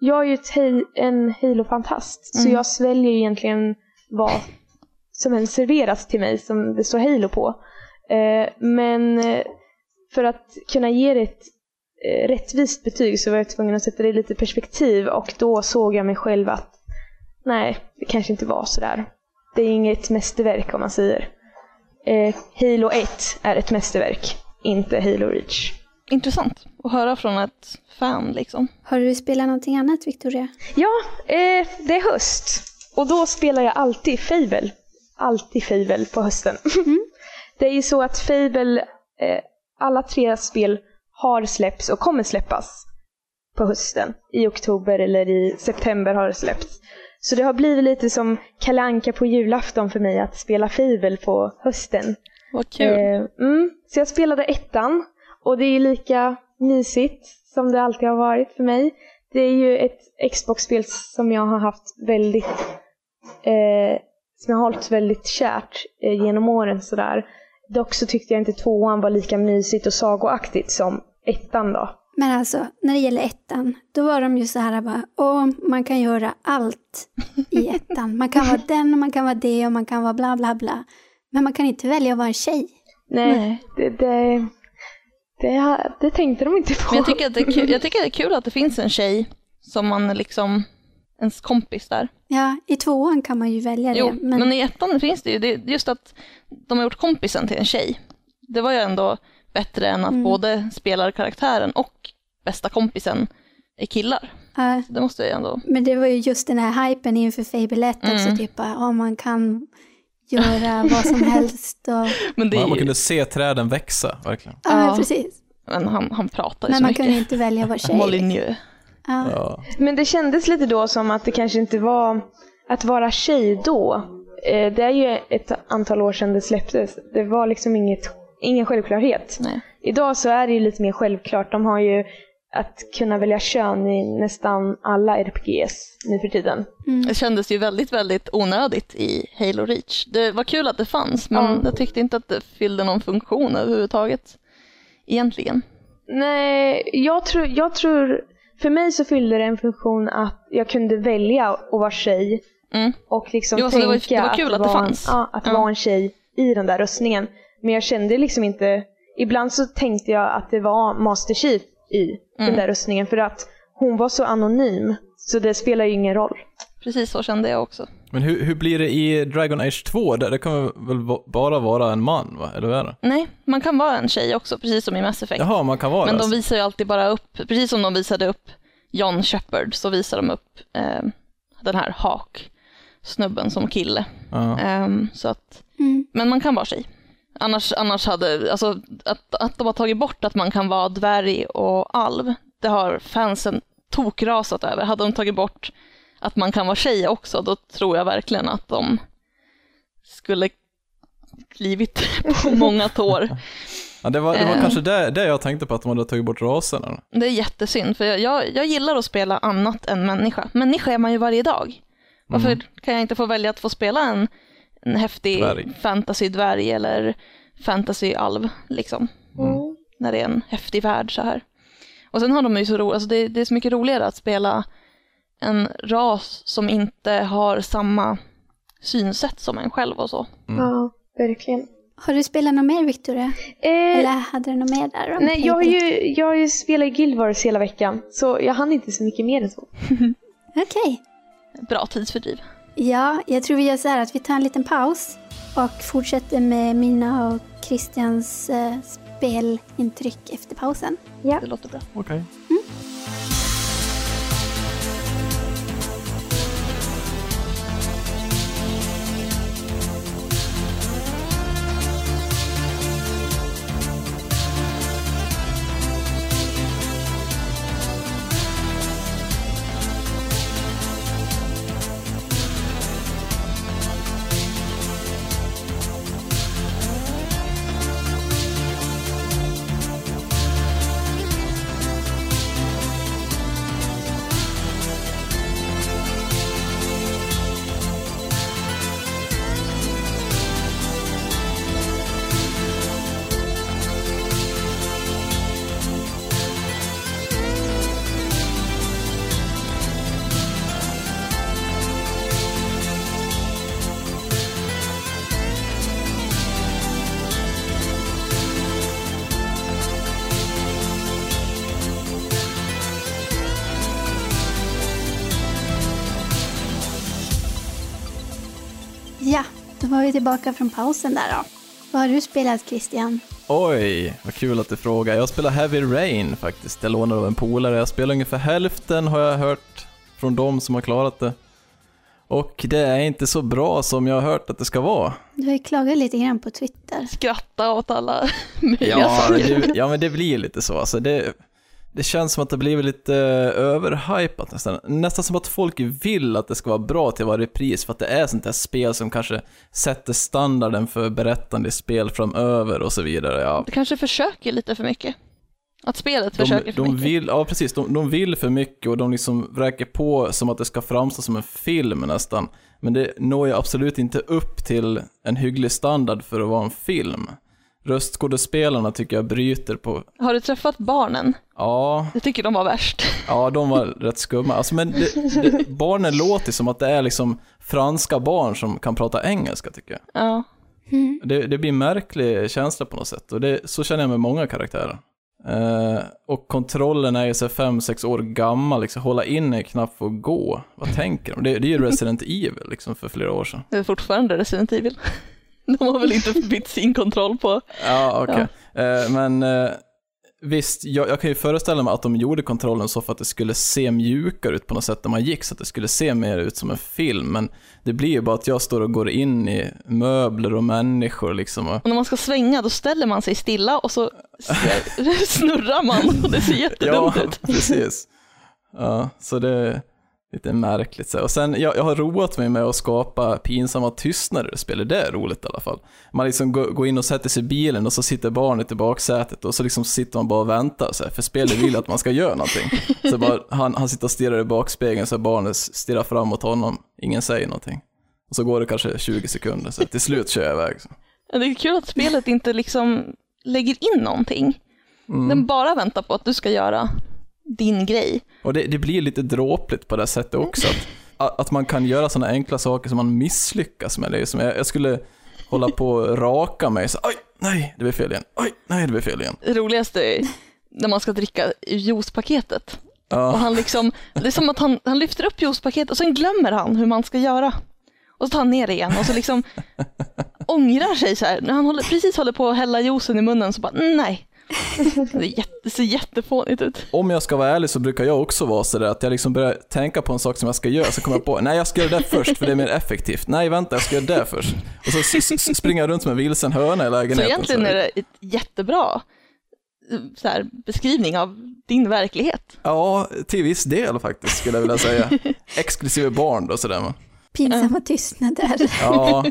jag är ju hej- en Halo-fantast. Så Mm. jag sväljer egentligen vad som än serveras till mig som det står Halo på. Eh, men eh, för att kunna ge det ett eh, rättvist betyg så var jag tvungen att sätta det i lite perspektiv och då såg jag mig själv att nej, det kanske inte var sådär. Det är inget mästerverk om man säger. Eh, Halo 1 är ett mästerverk, inte Halo Reach. Intressant att höra från ett fan liksom. Har du spelat någonting annat, Victoria? Ja, eh, det är höst. Och då spelar jag alltid Fable. Alltid Fable på hösten. det är ju så att Fable, eh, alla tre spel har släppts och kommer släppas på hösten. I oktober eller i september har det släppts. Så det har blivit lite som Kalle Anka på julafton för mig att spela Fable på hösten. Vad kul. Eh, mm, så jag spelade ettan och det är lika mysigt som det alltid har varit för mig. Det är ju ett Xbox-spel som jag har haft väldigt eh, som jag har hållit väldigt kärt eh, genom åren sådär. Dock så tyckte jag inte tvåan var lika mysigt och sagoaktigt som ettan då. Men alltså, när det gäller ettan, då var de ju så här bara, åh, man kan göra allt i ettan. Man kan vara den och man kan vara det och man kan vara bla bla bla. Men man kan inte välja att vara en tjej. Nej, Nej. Det, det, det, det tänkte de inte på. Men jag tycker, att det är kul, jag tycker det är kul att det finns en tjej som man liksom, ens kompis där. Ja, i tvåan kan man ju välja det. Jo, men, men i ettan finns det ju, det är just att de har gjort kompisen till en tjej. Det var ju ändå bättre än att Mm. både spelarkaraktären och bästa kompisen är killar. ja, Det måste jag ändå... men det var ju just den här hypen inför Fable 1 också, Mm. typ bara, ja, man kan göra vad som helst och... Men det är Man, man kunde se träden växa, verkligen. Ja, Ja. precis. men han, han pratar ju Men så man mycket. kunde inte välja vara tjej. Molyneux. Ja. Ja. Men det kändes lite då som att det kanske inte var att vara tjej då. Eh, det är ju ett antal år sedan det släpptes. Det var liksom inget, ingen självklarhet. Nej. Idag så är det ju lite mer självklart. De har ju att kunna välja kön i nästan alla RPGs nu för tiden. Mm. Det kändes ju väldigt, väldigt onödigt i Halo Reach. Det var kul att det fanns, men Ja. jag tyckte inte att det fyllde någon funktion överhuvudtaget. Egentligen. Nej, jag tror, jag tror, för mig så fyllde det en funktion att jag kunde välja att vara tjej Mm. och liksom Jo, alltså det var- tänka det var kul att det var fanns. En, ja, att det var en tjej i den där röstningen. Men jag kände liksom inte, ibland så tänkte jag att det var Master Chief i den Mm. där röstningen för att hon var så anonym så det spelar ju ingen roll. Precis så kände jag också. Men hur, hur blir det i Dragon Age 2? Där, det kan väl bara vara en man, va? Eller vad är det? Nej, man kan vara en tjej också, precis som i Mass Effect. Jaha, man kan vara Men det de alltså. visar ju alltid bara upp, precis som de visade upp John Shepard, så visar de upp eh, den här Hawk-snubben som kille. Ehm, så att, Mm. men man kan vara tjej. Annars, annars hade, alltså att, att de har tagit bort att man kan vara dvärg och alv, det har fansen tokrasat över. Hade de tagit bort att man kan vara tjej också, då tror jag verkligen att de skulle klivit på många tår. Ja, det var, det var Eh. kanske det, det jag tänkte på, att de hade tagit bort raserna. Det är jättesynd, för jag, jag, jag gillar att spela annat än människa. Människa är man ju varje dag. Varför Mm. kan jag inte få välja att få spela en, en häftig Dvärg. fantasy-dvärg eller fantasy-alv, liksom, Mm. när det är en häftig värld så här. Och sen har de ju så roligt, alltså det, det är så mycket roligare att spela en ras som inte har samma synsätt som en själv och så. Mm. Ja, verkligen. Har du spelat något mer Victoria? Eh, Eller hade du något mer där? nej, jag har ju, jag har ju spelat Guild Wars hela veckan, så jag hann inte så mycket mer än så. Okej. Bra tidsfördriv. Ja, jag tror vi gör så här att vi tar en liten paus och fortsätter med mina och Christians eh, spelintryck efter pausen. Ja. Det låter bra. Okej. Ja, då var vi tillbaka från pausen där då. Vad har du spelat Christian? Oj, vad kul att du frågar. Jag spelar Heavy Rain faktiskt. Jag lånar av en polare. Jag spelar ungefär hälften har jag hört från dem som har klarat det. Och det är inte så bra som jag har hört att det ska vara. Du har ju klagat lite grann på Twitter. Skratta åt alla möjliga Ja, men saker. det, ja men det blir lite så. Alltså det, det känns som att det blivit lite eh, överhypat nästan. Nästan som att folk vill att det ska vara bra till varje pris för att det är sånt här spel som kanske sätter standarden för berättande spel framöver och så vidare. Ja, Du kanske försöker lite för mycket. Att spelet försöker de, för de mycket. vill, ja precis, de, de vill för mycket och de liksom vräker på som att det ska framstå som en film nästan. Men det når ju absolut inte upp till en hygglig standard för att vara en film. Röstskådespelarna tycker jag bryter på, Har du träffat barnen? ja, Jag tycker de var värst. ja de var rätt skumma. Alltså men det, det, barnen låter som att det är liksom franska barn som kan prata engelska tycker jag. Ja. Det, det blir en märklig känsla på något sätt och det, så känner jag med många karaktärer. Eh, och kontrollen är ju så 5-6 år gammal, liksom hålla in är knappt för att gå. Vad tänker de? Det, det är ju Resident Evil liksom för flera år sedan. Det är fortfarande Resident Evil. De har väl inte bytt sin kontroll på... Ja, okej. Eh, men eh, visst, jag, jag kan ju föreställa mig att de gjorde kontrollen så för att det skulle se mjukare ut på något sätt när man gick, så att det skulle se mer ut som en film. Men det blir ju bara att jag står och går in i möbler och människor liksom. Och, Och när man ska svänga då ställer man sig stilla och så snurrar man och det ser jättedumt ja, ut. precis. Ja, så det lite märkligt. Så. Och sen, jag, jag har roat mig med att skapa pinsamma tystnader i spelet. Det är roligt i alla fall. Man liksom går, går in och sätter sig i bilen och så sitter barnet i baksätet och så liksom sitter man bara och väntar. Så här, för spelet vill att man ska göra någonting. Så bara, han, han sitter och stirrar i bakspegeln så barnet stirrar fram mot honom. Ingen säger någonting. Och så går det kanske 20 sekunder, så till slut kör jag iväg. Så. Det är kul att spelet inte liksom lägger in någonting. Mm. Den bara väntar på att du ska göra din grej. Och det, det blir lite dråpligt på det sättet också. Att, att man kan göra sådana enkla saker som man misslyckas med. Det som jag, jag skulle hålla på och raka mig, så oj, nej, det blev fel igen. Oj, nej, det blev fel igen. Det roligaste är när man ska dricka juicepaketet. Och Ja, han liksom, det är som att han, han lyfter upp juicepaketet och sen glömmer han hur man ska göra. Och så tar han ner det igen och så liksom ångrar sig så här. När han håller, precis håller på att hälla juicen i munnen så bara nej. Det, är jätte, det ser jättefånigt ut. om jag ska vara ärlig så brukar jag också vara sådär att jag liksom börjar tänka på en sak som jag ska göra, så kommer jag på, nej jag ska göra det först för det är mer effektivt. Nej vänta, jag ska göra det först. Och så springer jag runt som en vilsen höna i lägenheten. Så egentligen är det ett jättebra så här, beskrivning av din verklighet. Ja, till viss del faktiskt skulle jag vilja säga. Exklusive barn då sådär. Pinsamma tystnader. Ja,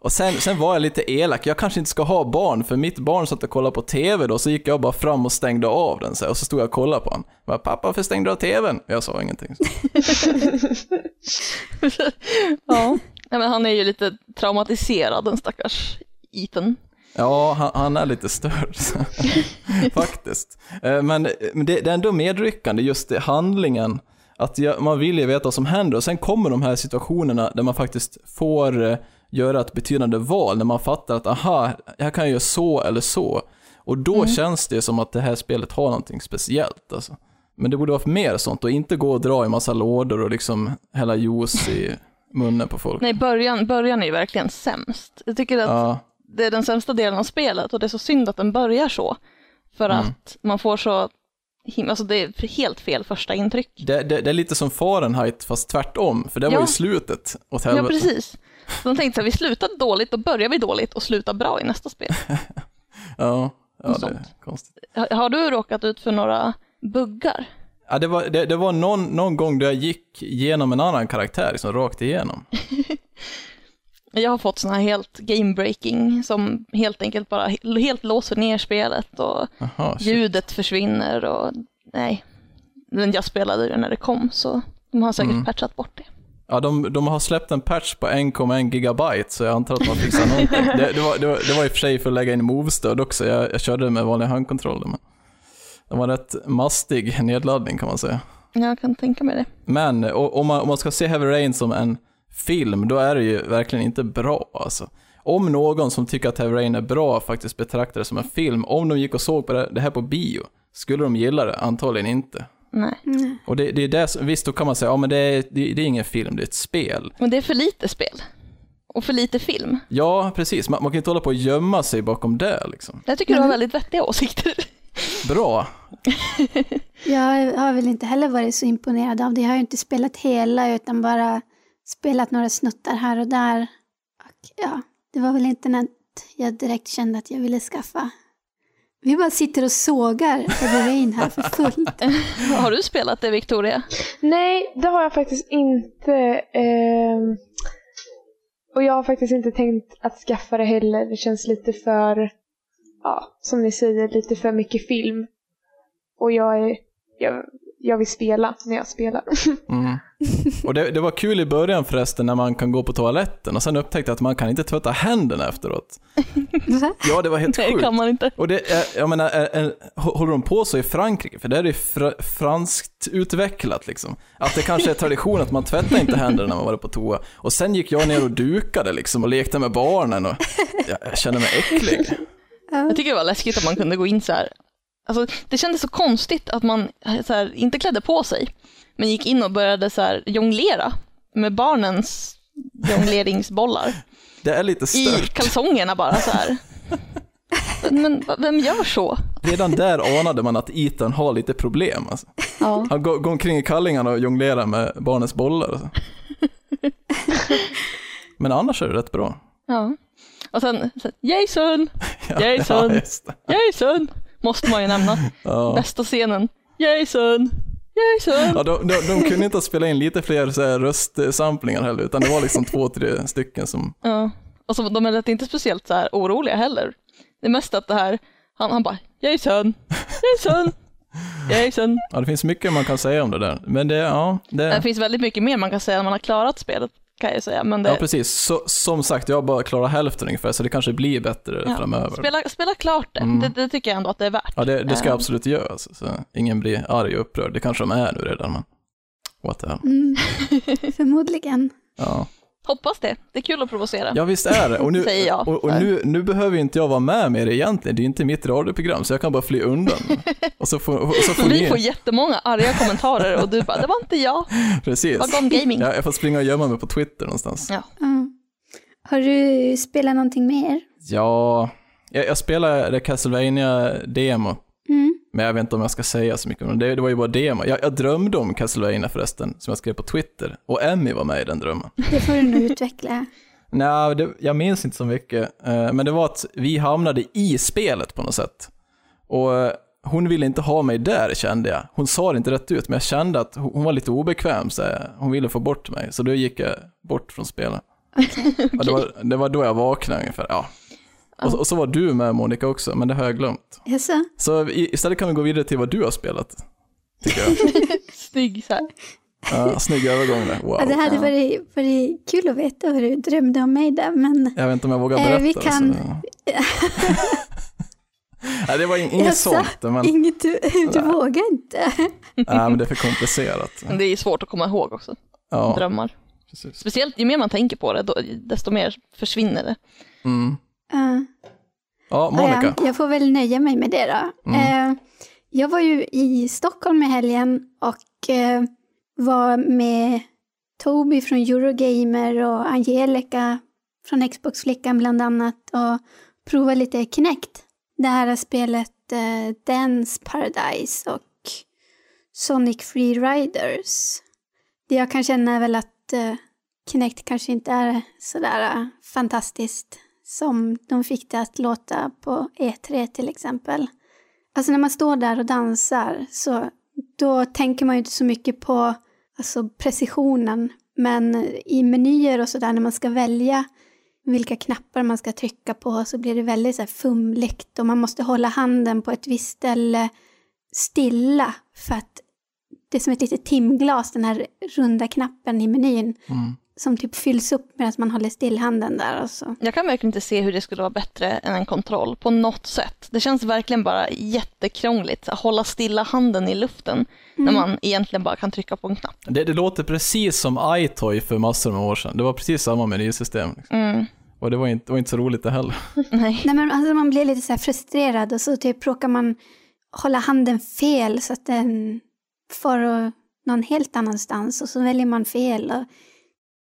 och sen, sen var jag lite elak. Jag kanske inte ska ha barn, för mitt barn satt och kollade på TV då, så gick jag bara fram och stängde av den så här, och så stod jag och kollade på honom. Jag bara, pappa, varför stängde du av TVn? Jag sa ingenting. ja. ja, men han är ju lite traumatiserad den stackars Ethan. Ja, han, han är lite störd. Faktiskt. Eh, Men, men det, det är ändå medryckande, just det, handlingen. Att jag, man vill ju veta vad som händer och sen kommer de här situationerna där man faktiskt får eh, göra ett betydande val när man fattar att aha, jag kan göra så eller så. Och då Mm. känns det som att det här spelet har någonting speciellt alltså. Men det borde vara mer sånt och inte gå och dra i massa lådor och liksom hälla juice i munnen på folk. Nej, början, början är ju verkligen sämst. Jag tycker att Ja, det är den sämsta delen av spelet och det är så synd att den börjar så. För Mm. att man får så, alltså det är helt fel första intryck. det, det, det är lite som Fahrenheit fast tvärtom, för det var Ja. ju slutet åt Ja, helvete. precis. Så de tänkte att vi slutar dåligt, då börjar vi dåligt och slutar bra i nästa spel. Ja, ja Något det är konstigt. Har du råkat ut för några buggar? Ja, det var, det, det var någon, någon gång då jag gick igenom en annan karaktär, liksom rakt igenom. Jag har fått sådana här helt game-breaking som helt enkelt bara he- helt låser ner spelet och shit. ljudet försvinner och nej. Men jag spelade det när det kom så de har säkert Mm. patchat bort det. Ja, de, de har släppt en patch på 1,1 gigabyte, så jag antar att man fixar någonting. Det, det, var, det, var, det var i och för sig för att lägga in move-stöd också, jag, jag körde med vanliga handkontroller, men det var rätt mastig nedladdning kan man säga. Jag kan tänka mig det. Men o- om man, om man ska se Heavy Rain som en film, då är det ju verkligen inte bra alltså. Om någon som tycker att Heavy Rain är bra faktiskt betraktar det som en film, om de gick och såg på det, det här på bio, skulle de gilla det? Antagligen inte. Nej. Och det, det är det som, visst då kan man säga, ja men det är, det, det är ingen film, det är ett spel. Men det är för lite spel. Och för lite film. Ja, precis, man, man kan inte hålla på och gömma sig bakom det liksom. Jag tycker du har väldigt vettiga åsikter. Bra. Jag har väl inte heller varit så imponerad av det. Jag har ju inte spelat hela utan bara spelat några snuttar här och där. Och ja, det var väl inte något jag direkt kände att jag ville skaffa. Vi bara sitter och sågar Heavy Rain här för fullt. har du spelat det Victoria? Nej, det har jag faktiskt inte. ehm, och jag har faktiskt inte tänkt att skaffa det heller. Det känns lite för, ja, som ni säger, lite för mycket film. Och jag är, jag, jag vill spela när jag spelar. Mm. Och det, det var kul i början förresten när man kan gå på toaletten och sen upptäckte jag att man kan inte tvätta händerna efteråt. Ja, det var helt Det sjukt. kan man inte. Och det är, jag menar, är, är, håller de på så i Frankrike? För där är det fr franskt utvecklat liksom. Att det kanske är tradition att man tvättar inte händerna när man var på toa. Och sen gick jag ner och dukade liksom och lekte med barnen och jag, jag kände mig äcklig. Jag tycker det var läskigt att man kunde gå in så här. Alltså, det kändes så konstigt att man här, inte klädde på sig, men gick in och började så här, jonglera med barnens jongleringsbollar Det är lite i stört. kalsongerna bara så här. Men vem gör så? Redan där anade man att Ethan har lite problem alltså. Ja. Han går, går omkring i kallingarna och jonglerar med barnens bollar. Alltså. Men annars är det rätt bra. ja. Och sen, så, Jason, Ja, Jason. Ja. Jason, måste man ju nämna. Ja. Bästa scenen. Jason, Jason. Ja, de, de, de kunde inte spela in lite fler så här röstsamplingar heller, utan det var liksom två, tre stycken som... Ja. Och så, de är inte speciellt så här oroliga heller. Det är mest att det här, han, han bara Jason, Jason, Jason. Ja, det finns mycket man kan säga om det där. Men det, ja, Det det... finns väldigt mycket mer man kan säga när man har klarat spelet, kan jag säga. Men det, Ja, precis. Så, som sagt, jag har bara klarat hälften ungefär, så det kanske blir bättre ja, framöver. Spela, spela klart det. Mm. det. Det tycker jag ändå att det är värt. Ja, det, det ska jag Eh. absolut göra, alltså, så ingen blir arg och upprörd. Det kanske de är nu redan, men... What the hell. Mm. Förmodligen. Ja. Hoppas det. Det är kul att provocera. ja, visst är det. Och, nu, Säger jag. och, och nu, nu behöver ju inte jag vara med med det egentligen. Det är inte mitt radioprogram, så jag kan bara fly undan. Och så får, och så får vi ni... får jättemånga arga kommentarer och du bara, det var inte jag, Precis. det var Gone Gaming. Ja, jag får springa och gömma mig på Twitter någonstans. Ja. Ja. Har du spelat någonting mer? Ja, jag, jag spelade castlevania demo Mm. Men jag vet inte om jag ska säga så mycket om det. Det var ju bara demo. Jag, jag drömde om Castlevania förresten, som jag skrev på Twitter. Och Emmy var med i den drömmen. Det får du nog utveckla. Nej, det, jag minns inte så mycket. eh, Men det var att vi hamnade i spelet på något sätt. Och eh, hon ville inte ha mig där kände jag. Hon sa det inte rätt ut, men jag kände att hon var lite obekväm. Så hon ville få bort mig, så då gick jag bort från spelet. Och det, var, det var då jag vaknade ungefär. Ja. Och, och så var du med Monica också, men det har jag glömt. Jaså? Så istället kan vi gå vidare till vad du har spelat. Tycker jag. Snygg så här. Ja, snygg övergång där. Wow. Ja, det hade varit, varit kul att veta vad du drömde om mig där, men Jag vet inte om jag vågar Eh, berätta. vi det, kan-. Nej, det var in- inget Jaså? sånt, men, inget du, du vågar inte. nej, men det är för komplicerat. Men det är svårt att komma ihåg också, Ja. drömmar. precis. Speciellt ju mer man tänker på det, desto mer försvinner det. Mm. Ja. Ja, Monica. Ja, jag får väl nöja mig med det då. Mm. Eh, jag var ju i Stockholm i helgen och eh, var med Toby från Eurogamer och Angelica från Xbox-flickan bland annat och provade lite Kinect. Det här spelet eh, Dance Paradise och Sonic Free Riders. Det jag kan känna är väl att eh, Kinect kanske inte är sådär eh, fantastiskt som de fick det att låta på E3 till exempel. Alltså när man står där och dansar så då tänker man ju inte så mycket på alltså precisionen. Men i menyer och sådär när man ska välja vilka knappar man ska trycka på så blir det väldigt så här fumligt och man måste hålla handen på ett visst ställe stilla för att det är som ett litet timglas, den här runda knappen i menyn Mm som typ fylls upp medan man håller still handen där och så. Jag kan verkligen inte se hur det skulle vara bättre än en kontroll på något sätt. Det känns verkligen bara jättekrångligt att hålla stilla handen i luften när man egentligen bara kan trycka på en knapp. Det, det låter precis som iToy för massor med år sedan. Det var precis samma menysystem. Liksom. Mm. Och det var, inte, det var inte så roligt det heller. Nej. Nej men alltså man blir lite så här frustrerad och så typ råkar man hålla handen fel så att den får någon helt annanstans och så väljer man fel. Och,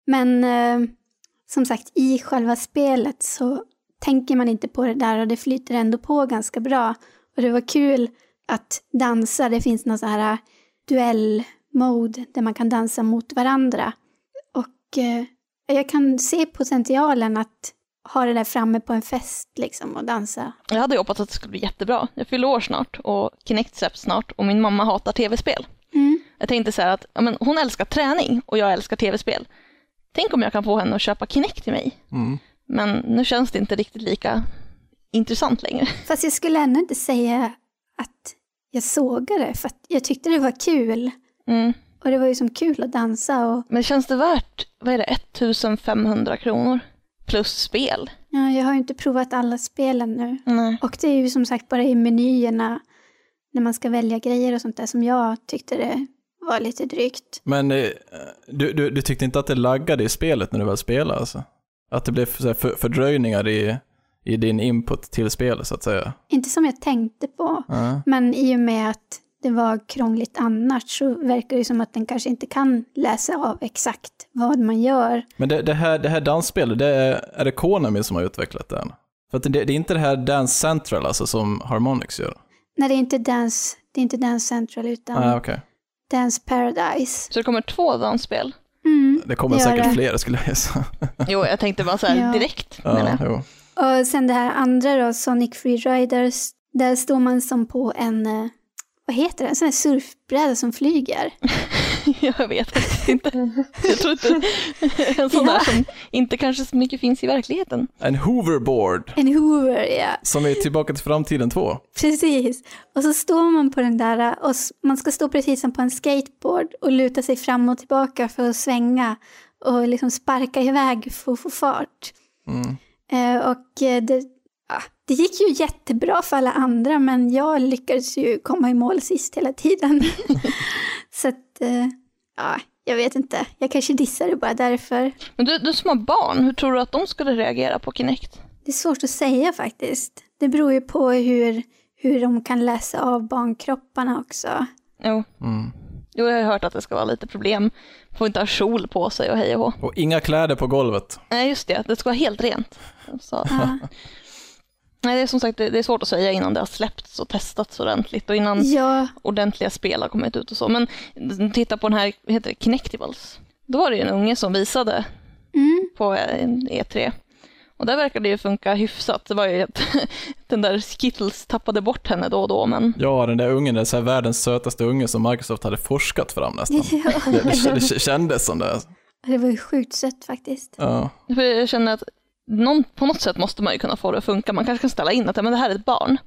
men eh, som sagt, i själva spelet så tänker man inte på det där och det flyter ändå på ganska bra. Och det var kul att dansa, det finns någon så här duell-mode där man kan dansa mot varandra. Och eh, jag kan se potentialen att ha det där framme på en fest liksom och dansa. Jag hade hoppats att det skulle bli jättebra. Jag fyller år snart och Kinect släpps snart och min mamma hatar tv-spel. Mm. Jag tänkte så här att ja, men hon älskar träning och jag älskar tv-spel. Tänk om jag kan få henne att köpa Kinect till mig. Mm. Men nu känns det inte riktigt lika intressant längre. Fast jag skulle ändå inte säga att jag sågade det, för att jag tyckte det var kul. Mm. Och det var ju som kul att dansa och Men känns det värt, vad är det, 1500 kronor? Plus spel? ja, jag har ju inte provat alla spelen nu. Nej. Och det är ju som sagt bara i menyerna när man ska välja grejer och sånt där som jag tyckte det var lite drygt. Men eh, du, du, du tyckte inte att det laggade i spelet när du väl spelade alltså? Att det blev för, fördröjningar i, i din input till spelet så att säga? Inte som jag tänkte på, Ja. men i och med att det var krångligt annars så verkar det som att den kanske inte kan läsa av exakt vad man gör. Men det, det, här, det här dansspelet, det är, är det Konami som har utvecklat den? För att det, det är inte det här Dance Central alltså som Harmonix gör? Nej, det är inte Dance, det är inte Dance Central utan Ah, okej. Dance Paradise. Så det kommer två dansspel? Mm. Det kommer Det säkert det. fler skulle jag gissa. Jo, jag tänkte bara så här Ja. direkt. Ja, jo. Och sen det här andra då, Sonic Free Riders, där står man som på en, eh, vad heter det, en sån här surfbräda som flyger. Jag vet faktiskt inte. Jag tror inte en sån där Ja. som inte kanske så mycket finns i verkligheten. En hoverboard, En hoover, ja. som är Tillbaka till framtiden 2. Precis. Och så står man på den där och man ska stå precis som på en skateboard och luta sig fram och tillbaka för att svänga och liksom sparka iväg för att få fart. Mm. Eh, och eh, det, det gick ju jättebra för alla andra men jag lyckades ju komma i mål sist hela tiden. så att, eh, ja, jag vet inte. Jag kanske dissade bara därför. Men du, du som har barn, hur tror du att de skulle reagera på Kinect? Det är svårt att säga faktiskt. Det beror ju på hur, hur de kan läsa av barnkropparna också. Jo. Mm. jo, jag har hört att det ska vara lite problem. Får inte ha kjol på sig och hej och hå. Och inga kläder på golvet. Nej, just det. Det ska vara helt rent. Så. Ja. Nej, det är som sagt det är svårt att säga innan det har släppts och testats ordentligt och innan Ja, ordentliga spel har kommit ut och så. Men titta på den här, heter det, Kinectibles. Då var det ju en unge som visade mm, på eh, E3. Och där verkade det ju funka hyfsat. Det var ju att den där Skittles tappade bort henne då och då, men Ja, den där ungen, är så här världens sötaste unge som Microsoft hade forskat fram nästan. ja. Det, det, det kändes som det. det var ju sjukt sött faktiskt. Ja. för jag känner att någon, på något sätt måste man ju kunna få det att funka. Man kanske kan ställa in att men det här är ett barn.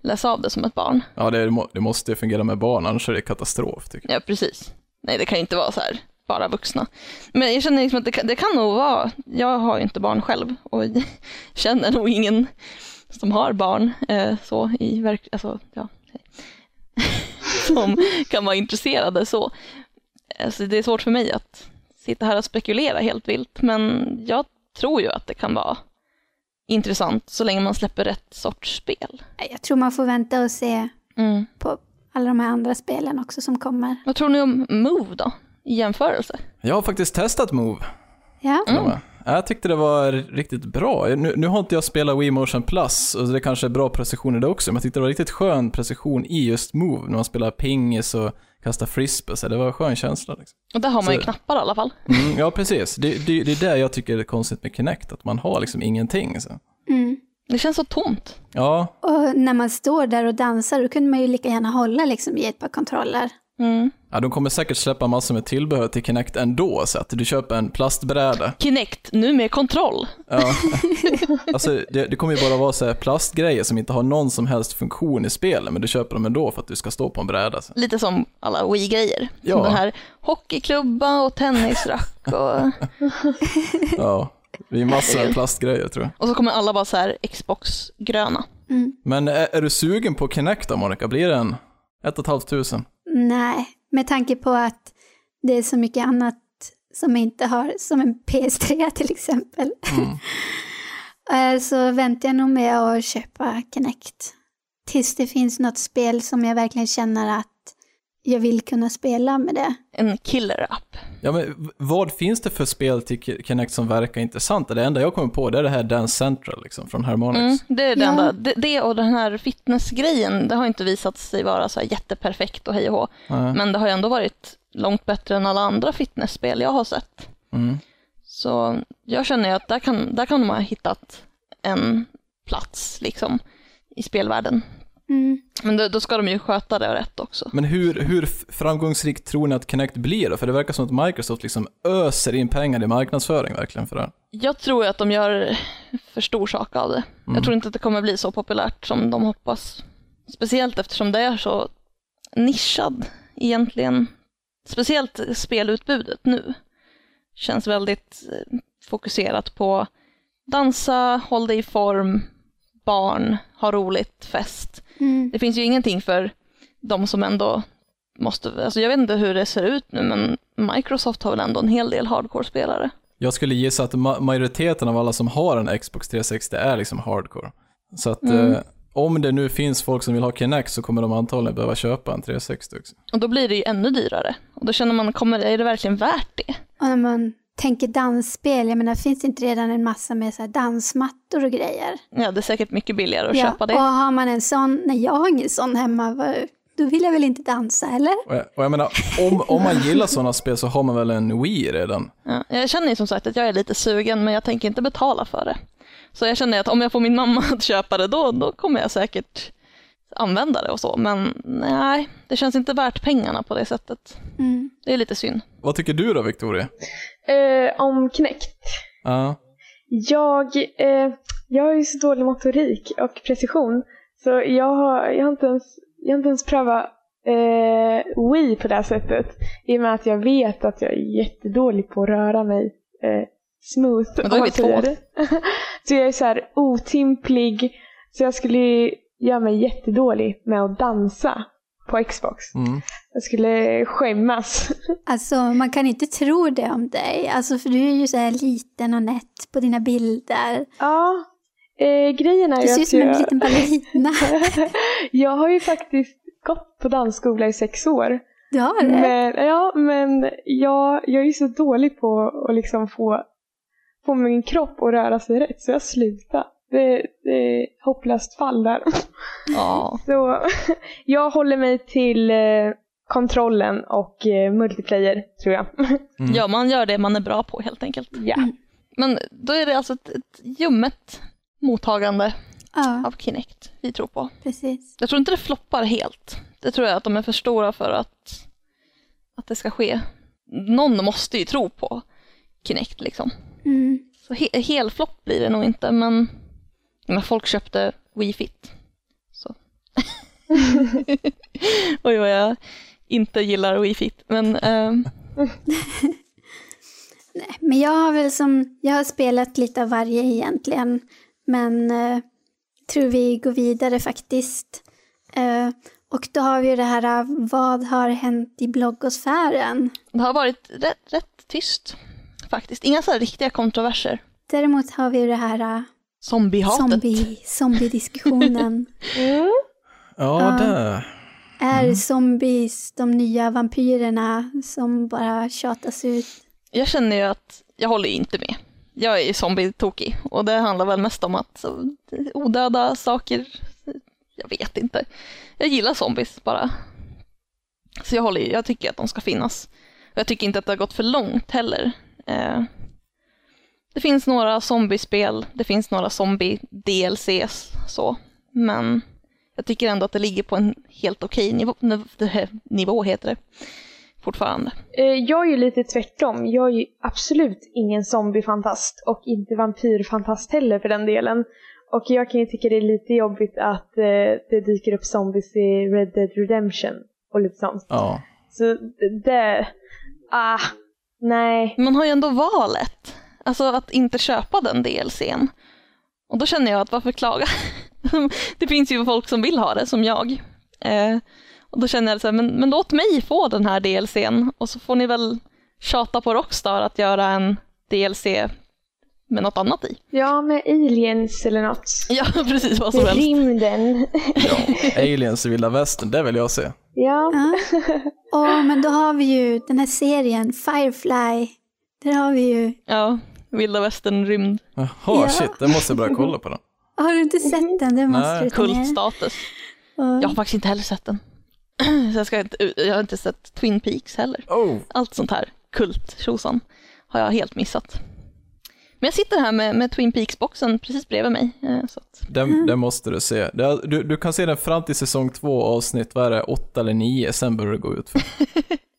Läsa av det som ett barn. Ja, det, må- det måste ju fungera med barn, annars är det katastrof tycker jag. Ja, precis. Nej, det kan ju inte vara så här, bara vuxna. Men jag känner liksom att det kan, det kan nog vara, jag har ju inte barn själv och känner nog ingen som har barn eh, så i verk, alltså, ja, som kan vara intresserade så. Alltså, det är svårt för mig att sitta här och spekulera helt vilt, men jag tror ju att det kan vara intressant så länge man släpper rätt sorts spel. Jag tror man får vänta och se på alla de här andra spelen också som kommer. Vad tror ni om Move då, i jämförelse? Jag har faktiskt testat Move. Ja, Mm. Jag tyckte det var riktigt bra. Nu, nu har inte jag spelat Wii Motion Plus, och det kanske är bra precision i det också, men jag tyckte det var riktigt skön precision i just Move, när man spelar pingis och kastar frisbee, så det var en skön känsla. Liksom. Och där har man ju Så- knappar i alla fall. Mm, ja, precis. Det, det, det är det jag tycker är konstigt med Kinect, att man har liksom ingenting. Så. mm. Det känns så tomt. Ja, och när man står där och dansar då kunde man ju lika gärna hålla liksom i ett par kontroller. Mm. ja, de kommer säkert släppa massor med tillbehör till Kinect ändå, så att du köper en plastbräda. Kinect, nu med kontroll. Ja. alltså, det, det kommer ju bara vara så här plastgrejer som inte har någon som helst funktion i spelet, men du köper dem ändå för att du ska stå på en bräda. Så. Lite som alla Wii-grejer. Ja. Som den här hockeyklubba och tennisrack och... Ja, det är massor av plastgrejer tror jag. och så kommer alla vara så här Xbox-gröna. Mm. Men är, är du sugen på Kinect då, Monica? Blir det en ett och ett halvt tusen? Nej, med tanke på att det är så mycket annat som inte har, som en PS3 till exempel. Eh, så väntar jag nog med att köpa Kinect. Tills det finns något spel som jag verkligen känner att jag vill kunna spela med det. En killer-app. Ja, men vad finns det för spel till Ki- Kinect som verkar intressant? Det enda jag kommer på det är det här Dance Central liksom, från Harmonix. Mm, det är det Ja. enda. Det, det och den här fitnessgrejen, det har inte visat sig vara så här jätteperfekt och hej och hå. Nej. Men det har ju ändå varit långt bättre än alla andra fitnessspel jag har sett. Mm. Så jag känner ju att där kan, där kan de ha hittat en plats liksom i spelvärlden. Mm. Men då, då ska de ju sköta det rätt också. Men hur, hur framgångsrikt tror ni att Kinect blir då? För det verkar som att Microsoft liksom öser in pengar i marknadsföring verkligen för det. Jag tror att de gör för stor sak av det. Jag tror inte att det kommer bli så populärt som de hoppas. Speciellt eftersom det är så nischad egentligen. Speciellt spelutbudet nu. Känns väldigt eh, fokuserat på dansa, håll dig i form, barn, ha roligt, fest. Mm. Det finns ju ingenting för de som ändå måste, alltså jag vet inte hur det ser ut nu men Microsoft har väl ändå en hel del hardcore-spelare. Jag skulle gissa att ma- majoriteten av alla som har en Xbox 360 är liksom hardcore. Så att Mm. eh, om det nu finns folk som vill ha Kinect så kommer de antagligen behöva köpa en 360 också. Och då blir det ju ännu dyrare. Och då känner man, kommer, är det verkligen värt det? När man tänker dansspel, jag menar finns det inte redan en massa med så här dansmattor och grejer? Ja, det är säkert mycket billigare att ja. köpa det. Och har man en sån, nej jag har ingen sån hemma, då vill jag väl inte dansa eller? Och jag, och jag menar, om, om man gillar sådana spel så har man väl en Wii redan? Ja, jag känner ju som sagt att jag är lite sugen, men jag tänker inte betala för det. Så jag känner att om jag får min mamma att köpa det, då, då kommer jag säkert använda det och så. Men nej, det känns inte värt pengarna på det sättet. Mm. Det är lite synd. Vad tycker du då, Victoria? Eh, om Kinect. Ja. Jag, eh, jag har ju så dålig motorik och precision så jag har, jag har, inte, ens, jag har inte ens prövat eh, Wii på det här sättet. I och med att jag vet att jag är jättedålig på att röra mig eh, smooth. Men då är vi två. så jag är så här otymplig. Så jag skulle göra mig jättedålig med att dansa på Xbox. Mm. Jag skulle skämmas. Alltså man kan inte tro det om dig, alltså för du är ju så här liten och nätt på dina bilder. Ja, eh, grejen är Du ju ser ut att som en jag... liten ballerina. jag har ju faktiskt gått på dansskola i sex år. Du har det? Men, ja, men jag, jag är så dålig på att liksom få, få min kropp att röra sig rätt så jag slutar. Det, det är hopplöst fall där. Ja. Så jag håller mig till eh, kontrollen och eh, multiplayer tror jag. Mm. ja, man gör det man är bra på helt enkelt. ja. Men då är det alltså ett, ett ljummet mottagande Ja, av Kinect vi tror på. precis. Jag tror inte det floppar helt. Det tror jag att de är för stora för att, att det ska ske. Någon måste ju tro på Kinect liksom. Mm. Så he helflopp blir det nog inte, men, men folk köpte Wii Fit. Så. Oj, vad jag inte gillar Wii Fit. Men ehm, Nej, men jag har väl som, jag har spelat lite av varje egentligen. Men eh, tror vi går vidare faktiskt. Eh, och då har vi ju det här, eh, vad har hänt i bloggosfären? det har varit rätt, rätt tyst. Faktiskt. Inga så riktiga kontroverser. Däremot har vi det här uh, Zombiehatet. zombie, zombie-diskussionen. Mm. Ja, Ja. det. Är zombies de nya vampyrerna som bara tjatas ut? Jag känner ju att jag håller inte med. Jag är ju zombie-tokig och det handlar väl mest om att så, odöda saker, jag vet inte. Jag gillar zombies bara. Så jag håller ju, jag tycker att de ska finnas. Och jag tycker inte att det har gått för långt heller. Det finns några zombiespel, det finns några zombie-DLCs så, men jag tycker ändå att det ligger på en helt okej nivå, nivå heter det, fortfarande. Eh, Jag är ju lite tvärtom. Jag är ju absolut ingen zombiefantast och inte vampyrfantast heller för den delen. Och jag kan ju tycka det är lite jobbigt att eh, det dyker upp zombies i Red Dead Redemption och lite sånt. Ja. Så det- det... Ah, nej. Man har ju ändå valet. Alltså att inte köpa den DLCn. Och då känner jag att varför klaga? det finns ju folk som vill ha det, som jag. Eh, och då känner jag så här, men, men låt mig få den här DLCn och så får ni väl tjata på Rockstar att göra en DLC med något annat i. Ja, med aliens eller något. Ja, precis vad som Med helst. rymden. Aliens i vilda västern, det vill jag se. ja. Ja. Åh, men då har vi ju den här serien, Firefly. Där har vi ju... Ja, vilda västern, rymd, Jaha, Ja. shit, det måste jag börja kolla på då. Har du inte sett den? Det måste Nej. du ta kultstatus. Jag har faktiskt inte heller sett den. Så jag, ska inte, jag har inte sett Twin Peaks heller. Oh, allt sånt här kult tjosan har jag helt missat. Men jag sitter här med, med Twin Peaks-boxen precis bredvid mig. eh, Så att, den, den måste du se. Du, du kan se den fram till säsong två avsnitt, vad är det, åtta eller nio, sen börjar det gå ut för.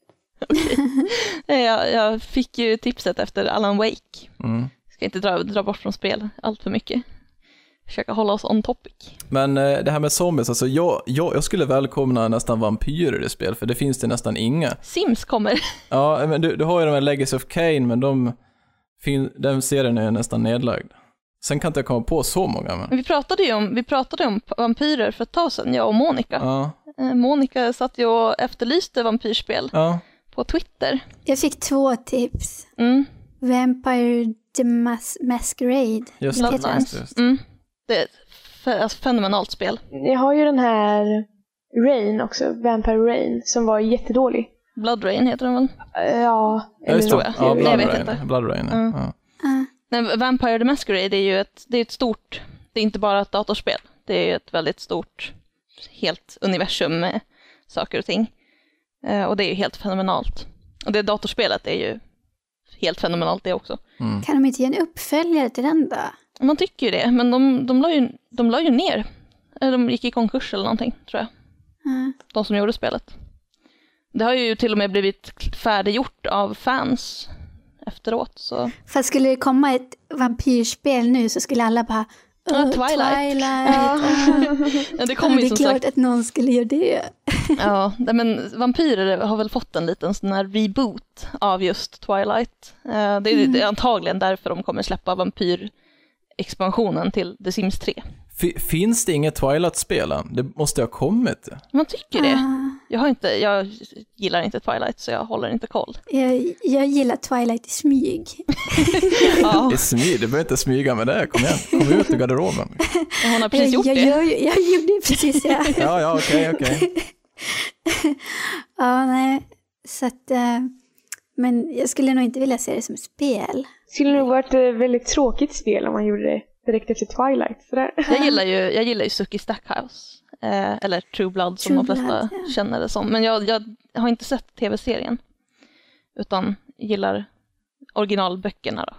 eh, jag, jag fick ju tipset efter Alan Wake. Mm. Ska inte dra, dra bort från spel allt för mycket. Försöka hålla oss on topic. Men eh, det här med zombies, alltså jag, jag, jag skulle välkomna nästan vampyrer i spel, för det finns det nästan inga. Sims kommer. Ja, men du, du har ju de här Legacy of Kane, men de, den serien är nästan nedlagd. Sen kan inte jag komma på så många, men... Vi pratade ju om, vi pratade om vampyrer för ett tag sedan, jag och Monica. Ja, Eh, Monica satt ju och efterlyste vampyrspel ja. På Twitter. Jag fick två tips. Mm. Vampire the Mas- Masquerade. Just det. Just, just. Mm. Det är ett alltså, fenomenalt spel. Jag har ju den här Rain också, Vampire Rain, som var jättedålig. Blood Rain heter den väl? Eh, Ja, Ja, just tror det. jag. Ja, Nej, Blood jag vet Rain. inte. Blood Rain, ja. Mm. ja. Ah, Nej, Vampire the Masquerade är ju ett, det är ett stort, det är inte bara ett datorspel. Det är ett väldigt stort, helt universum med saker och ting. Eh, och det är ju helt fenomenalt. Och det datorspelet är ju helt fenomenalt det också. Mm. kan de inte ge en uppföljare till den då? Man tycker ju det, men de, de, la, ju, de la ju ner. Eh, De gick i konkurs eller någonting, tror jag. Ah. De som gjorde spelet. Det har ju till och med blivit färdiggjort av fans efteråt. Så. Fast skulle det komma ett vampyrspel nu så skulle alla bara Ja, "Åh, Twilight." Twilight. Ja, det kommer det ju är som klart sagt att någon skulle göra det. Ja, men vampyrer har väl fått en liten sån här reboot av just Twilight. Eh, Det är, det är antagligen därför de kommer släppa vampyrexpansionen till The Sims 3. Fi- Finns det inget Twilight-spel? Det måste ha kommit. Man tycker det. Ah, Jag, har inte, jag gillar inte Twilight så jag håller inte koll. jag, jag gillar Twilight i smyg. Ja, Det är smyg, du behöver inte smyga med det. Kom igen, kom ut ur garderoben. hon har precis gjort jag, det. gör ju- jag gjorde det precis, ja. Ja, ja, okej, okej. ja, nej. Så att, eh, men jag skulle nog inte vilja se det som spel. skulle nog varit ett väldigt tråkigt spel om man gjorde det direkt efter Twilight. Sådär. Jag gillar ju, jag gillar ju Suki Stackhouse. Eh, eller True Blood som True de flesta Blood, ja. känner det som. Men jag, jag har inte sett tv-serien. Utan gillar originalböckerna då.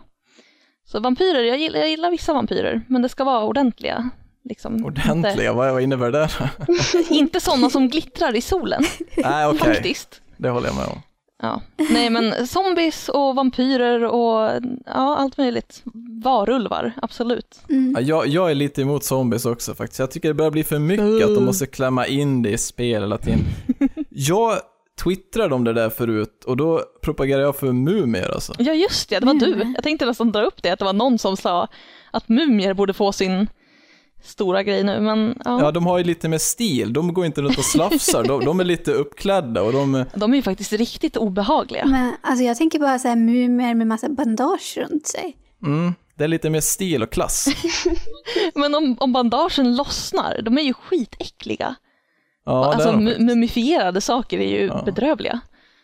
Så vampyrer, jag gillar, jag gillar vissa vampyrer. Men det ska vara ordentliga. Liksom. Ordentliga, vad, vad innebär det? Inte, inte sådana som glittrar i solen, Nej, okej. faktiskt. Det håller jag med om. Ja. Nej men zombies och vampyrer och ja, allt möjligt. Varulvar, absolut. Mm. Ja, Jag, jag är lite emot zombies också faktiskt. Jag tycker det börjar bli för mycket att de måste klämma in det i spel hela tiden. Jag twittrade om det där förut och då propagerade jag för mumier alltså. Ja just det, det var Mm. du. Jag tänkte nästan dra upp det, att det var någon som sa att mumier borde få sin, stora grej nu, men ja. Ja, de har ju lite mer stil. De går inte runt och slafsar. De, de är lite uppklädda och de... De är ju faktiskt riktigt obehagliga. Men alltså jag tänker bara så här mumier med massa bandage runt sig. Mm, det är lite mer stil och klass. Men om, om bandagen lossnar, de är ju skitäckliga. Ja, alltså de mu- mumifierade saker är ju Ja. bedrövliga.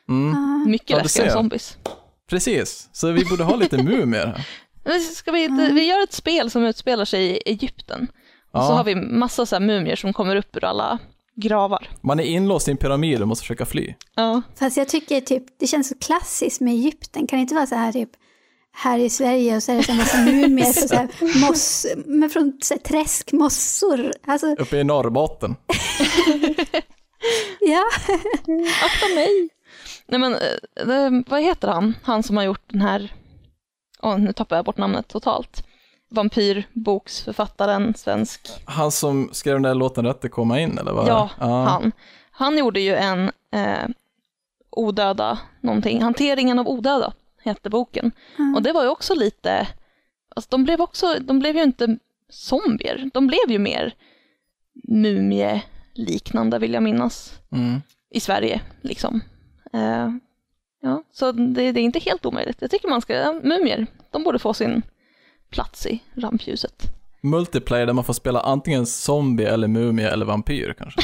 mm. Mycket Ja, läskigare än zombies. Precis, så vi borde ha lite mumier här. Ska vi, inte, vi gör ett spel som utspelar sig i Egypten. Och så har vi massa så här mumier som kommer upp ur alla gravar. Man är inlåst i en pyramid och måste försöka fly. Ja, Fast jag tycker typ, det känns så klassiskt med Egypten. Kan det inte vara så här typ här i Sverige och så är det så här massa mumier så så här, moss, men från så här, träskmossor. Alltså, Uppe i Norrbotten. ja. akta mig! Nej men, eh, vad heter han? Han som har gjort den här, åh nu tappar jag bort namnet totalt. Vampyrboksförfattaren, svensk. Han som skrev den där låten Rätt att komma in, eller vad? Ja, han. Han gjorde ju en eh, odöda någonting, Hanteringen av odöda hette boken. Och det var ju också lite, alltså de blev också, de blev ju inte zombier, de blev ju mer mumie-liknande vill jag minnas. Mm. I Sverige liksom. Eh, ja, så det, det är inte helt omöjligt. Jag tycker man ska, ja, mumier, de borde få sin plats i rampljuset. Multiplayer där man får spela antingen zombie eller mumie eller vampyr kanske.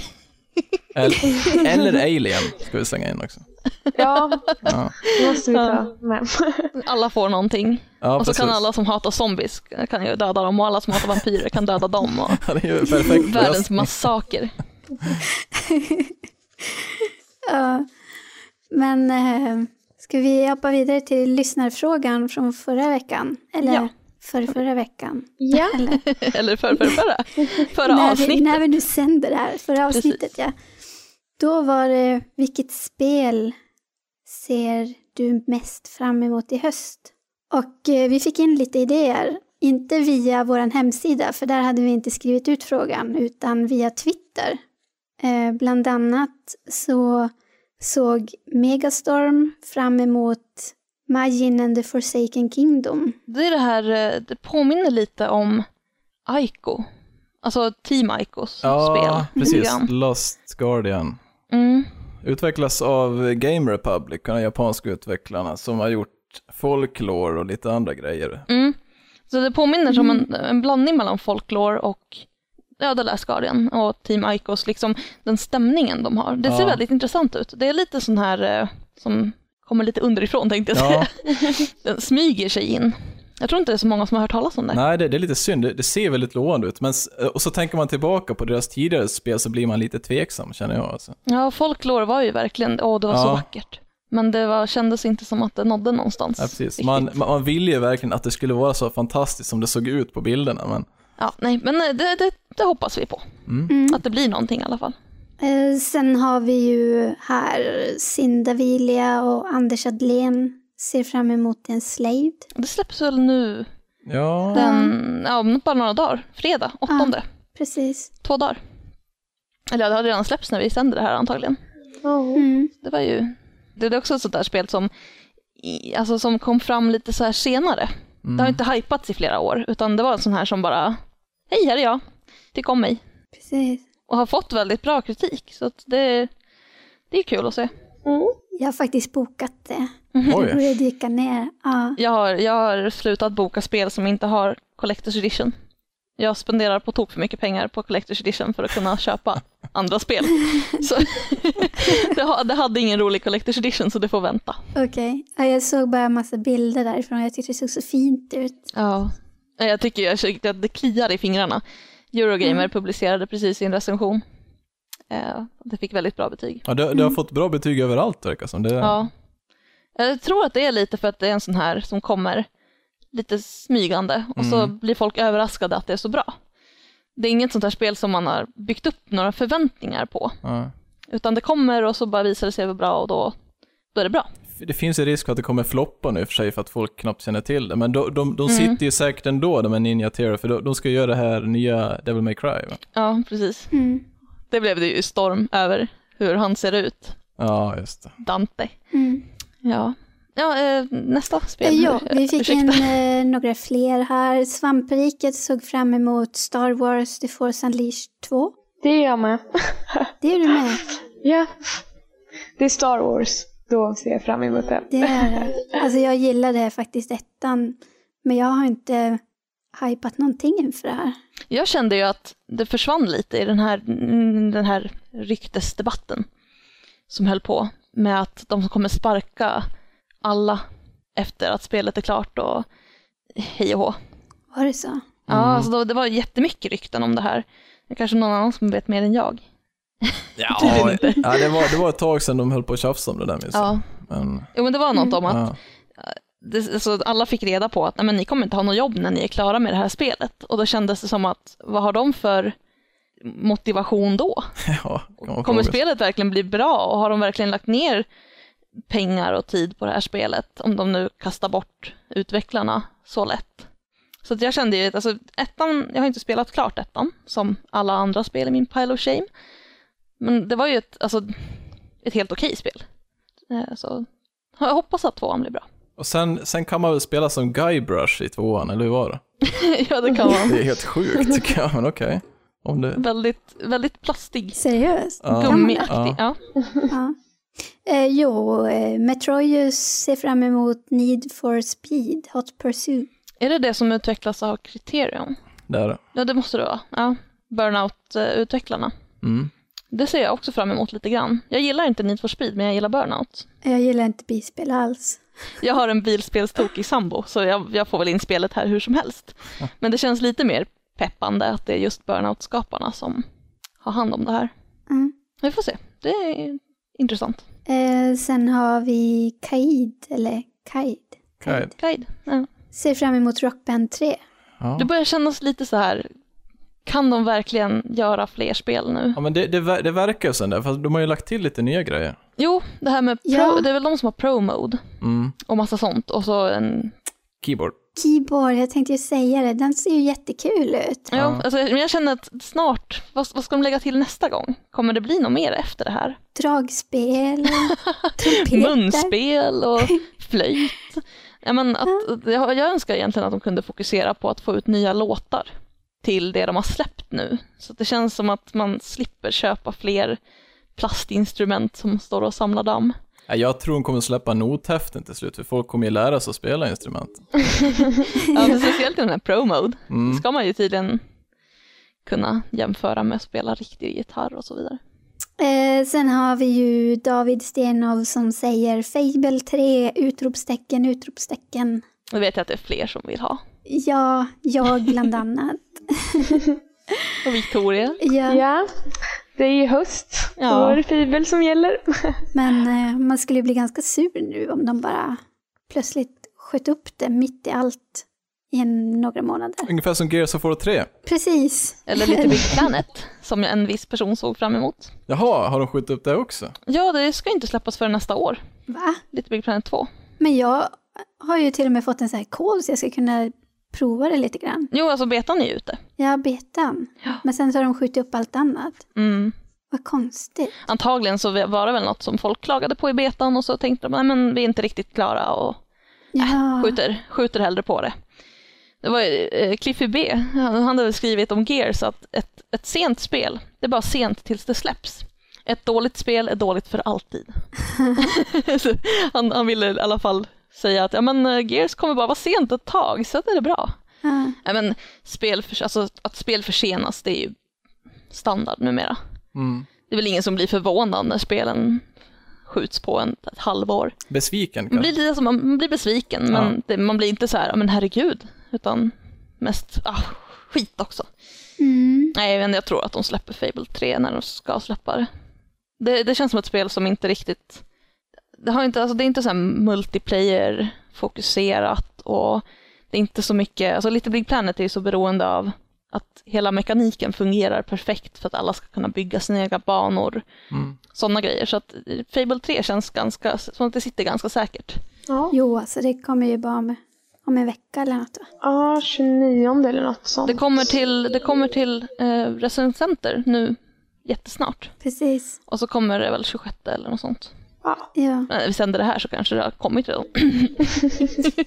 eller, eller alien ska vi slänga in också. Ja, Ja, det måste vi ta med. Alla får någonting. ja och så kan precis. alla som hatar zombies kan ju döda dem och alla som hatar vampyrer kan döda dem. Och Ja, det är ju perfekt. världens massaker. ja. Men eh, ska vi hoppa vidare till lyssnarfrågan från förra veckan? Eller Ja. För förra veckan? Ja, Eller Eller för, för, förra, förra när, vi, avsnittet. när vi nu sänder det här, förra Precis. avsnittet ja. Då var det, vilket spel ser du mest fram emot i höst? Och eh, vi fick in lite idéer, inte via vår hemsida, för där hade vi inte skrivit ut frågan, utan via Twitter. Eh, bland annat så såg Megastorm fram emot Majin and the Forsaken Kingdom. Det är det här, eh, det påminner lite om Aiko. Alltså Team Aikos Ja, spel. precis. Lost Guardian. Mm. Utvecklas av Game Republic, de japanska utvecklarna, som har gjort folklore och lite andra grejer. Mm. Så det påminner som en, en blandning mellan folklore och ja, The Last Guardian och Team Aikos, liksom den stämningen de har. Det ser Ja. väldigt intressant ut. Det är lite sån här eh, som kommer lite underifrån tänkte jag Ja, säga. Den smyger sig in. Jag tror inte det är så många som har hört talas om det. nej det, det är lite synd, det, det ser väldigt lovande ut. Men, och så tänker man tillbaka på deras tidigare spel så blir man lite tveksam känner jag. Alltså. Ja, folklore var ju verkligen, åh det var så Ja. vackert. Men det var, kändes inte som att det nådde någonstans. Ja, precis. Man, man, man ville ju verkligen att det skulle vara så fantastiskt som det såg ut på bilderna, men Ja, nej, men eh, det, det, det hoppas vi på. Mm. Att det blir någonting i alla fall. Eh, sen har vi ju här Cinda Vilia och Anders Adlén ser fram emot en Slaved. Det släpps väl nu ja, den, ja, om bara några dagar. Fredag, åttonde. Precis. Två dagar. Eller ja, det har redan släppts när vi sänder det här antagligen. Mm. Det var ju, det är också ett sånt där spel som, alltså som kom fram lite så här senare. Det har inte hypats i flera år, utan det var en sån här som bara, hej här är jag, tyck om mig. Precis. Och har fått väldigt bra kritik, så att det, det är kul att se. Jag har faktiskt bokat det. Mm. oj. Borde dyka ner. Ja. Jag har, jag har slutat boka spel som inte har Collector's Edition. Jag spenderar på tok för mycket pengar på Collector's Edition för att kunna köpa andra spel. Så det, det hade ingen rolig Collector's Edition så det får vänta. Okej. Ja, jag såg bara en massa bilder därifrån. Jag tyckte det såg så fint ut. Ja. Jag tycker jag att det kliar i fingrarna. Eurogamer publicerade precis sin recension. Eh, Det fick väldigt bra betyg. Ja, det, det har fått bra betyg överallt verkar som. Det, Ja. Jag tror att det är lite för att det är en sån här som kommer lite smygande och så Mm. blir folk överraskade att det är så bra. Det är inget sånt här spel som man har byggt upp några förväntningar på, ja. utan det kommer och så bara visar det sig vara bra och då, då är det bra. Det finns ju risk för att det kommer floppa nu för sig för att folk knappt känner till det. Men de, de, de Mm. sitter ju säkert ändå, de här Ninja Theory, för de, de ska göra det här nya Devil May Cry. Va? Ja, precis. Mm. Det blev det ju storm över hur han ser ut, Ja, just det. Dante. Mm. Ja. Ja, eh, nästa spel. Eh, Ja, vi fick in eh, några fler här. Svampriket såg fram emot Star Wars The Force Unleashed 2. Det är jag med. Det är du med. Ja. Det är Star Wars. Då ser jag fram emot det. Det är det. Alltså jag gillade faktiskt ettan. Men jag har inte hypat någonting inför det här. Jag kände ju att det försvann lite i den här, mm, den här ryktesdebatten som höll på med att de kommer sparka alla efter att spelet är klart och hej och hå. Var det så? Ja, alltså då, det var jättemycket rykten om det här. Det är kanske någon annan som vet mer än jag. Ja, ja det, var, det var ett tag sedan de höll på att tjafsa om det där minns. Ja, Men, jo, men det var något om att ja. det, alltså, alla fick reda på att nej, men ni kommer inte ha något jobb när ni är klara med det här spelet. Och då kändes det som att vad har de för motivation då? Ja, Kommer sig. spelet verkligen bli bra och har de verkligen lagt ner pengar och tid på det här spelet om de nu kastar bort utvecklarna så lätt? Så att jag kände ju, att, alltså ettan, jag har inte spelat klart ettan som alla andra spel i min pile of shame. Men det var ju ett, alltså, ett helt okej spel. Eh, Så jag hoppas att tvåan blir bra. Och sen, sen kan man väl spela som Guybrush i tvåan, eller hur var det? ja, det kan vara Det är helt sjukt tycker jag, men okej. Om det... väldigt, väldigt plastig, Seriöst? Ja. gummiaktig. Ja. Ja. Eh, jo, eh, Metroidus ser fram emot Need for Speed, Hot Pursuit. Är det det som utvecklas av Criterion? Där. Ja, det måste det vara. Ja. Burnout-utvecklarna. Mm. Det ser jag också fram emot lite grann. Jag gillar inte Need for Speed, men jag gillar Burnout. Jag gillar inte bilspel alls. Jag har en bilspelstokig sambo, så jag, jag får väl in spelet här hur som helst. Men det känns lite mer peppande att det är just Burnout-skaparna som har hand om det här. Mm. Vi får se. Det är intressant. Eh, sen har vi Kaid, eller Kaid. Guide. Guide. Ja. Ser fram emot Rockband 3. Ja. Det börjar kännas lite så här, kan de verkligen göra fler spel nu? ja, men det, det, det verkar ju sen där, fast de har ju lagt till lite nya grejer. Jo, det här med pro, Ja. det är väl de som har pro-mode Mm. och massa sånt. Och så en Keyboard. Keyboard, jag tänkte ju säga det, den ser ju jättekul ut. Ja, Ja. alltså, men jag känner att snart, vad, vad ska de lägga till nästa gång? Kommer det bli något mer efter det här? Dragspel. Munspel och flöjt. Ja, men att, jag, jag önskar egentligen att de kunde fokusera på att få ut nya låtar till det de har släppt nu. Så det känns som att man slipper köpa fler plastinstrument som står och samlar damm. Ja, jag tror de kommer släppa nothäften till slut, för folk kommer ju lära sig att spela instrument. Ja, men speciellt i den här pro-mode Mm. ska man ju tydligen kunna jämföra med att spela riktig gitarr och så vidare. Eh, sen har vi ju David Stenov som säger Fable 3, utropstecken, utropstecken. Nu vet jag att det är fler som vill ha. Ja, jag bland annat. Och Victoria. Ja, Ja, det är ju höst. Ja. Då är det Fibel som gäller. men eh, man skulle ju bli ganska sur nu om de bara plötsligt sköt upp det mitt i allt i en, några månader. Ungefär som Gears of War 3. Precis. Eller Little Big Planet, som en viss person såg fram emot. Jaha, har de skjutit upp det också? Ja, det ska inte släppas för nästa år. Va? Little Big Planet 2. Men jag har ju till och med fått en sån här kod så jag ska kunna prova det lite grann. Jo, alltså betan är ju ute. Ja, betan. Ja. Men sen så har de skjutit upp allt annat. Mm. Vad konstigt. Antagligen så var det väl något som folk klagade på i betan och så tänkte de, nej men vi är inte riktigt klara och Ja. skjuter, skjuter hellre på det. Det var eh, Cliffy B, han hade skrivit om Gears att ett, ett sent spel, det är bara sent tills det släpps. Ett dåligt spel är dåligt för alltid. Han, han ville i alla fall säga att ja, men, eh, Gears kommer bara vara sent ett tag, så det är det bra. Ja. Ja, men, spel för, alltså, att spel försenas, det är ju standard numera. Mm. Det är väl ingen som blir förvånad när spelen skjuts på en, ett halvår. Besviken Man kanske? blir, lite, som- man blir besviken, men det, man blir inte så här, "Ja, men herregud, utan mest, ah, skit också. Mm. Nej, men jag tror att de släpper Fable 3 när de ska släppa det. Det, det känns som ett spel som inte riktigt, det, har inte, alltså det är inte så här multiplayer-fokuserat och det är inte så mycket, alltså Little Big Planet är ju så beroende av att hela mekaniken fungerar perfekt för att alla ska kunna bygga sina egna banor, Mm. sådana grejer. Så att Fable 3 känns ganska, som att det sitter ganska säkert. Ja. Jo, alltså det kommer ju bara med, om en vecka eller något va? ja, 29 eller något sånt. Det kommer till, det kommer till eh, Resident Center nu jättesnart. Precis. Och så kommer det väl 26 eller något sånt. Ja. Ja. När vi sänder det här så kanske det har kommit redan.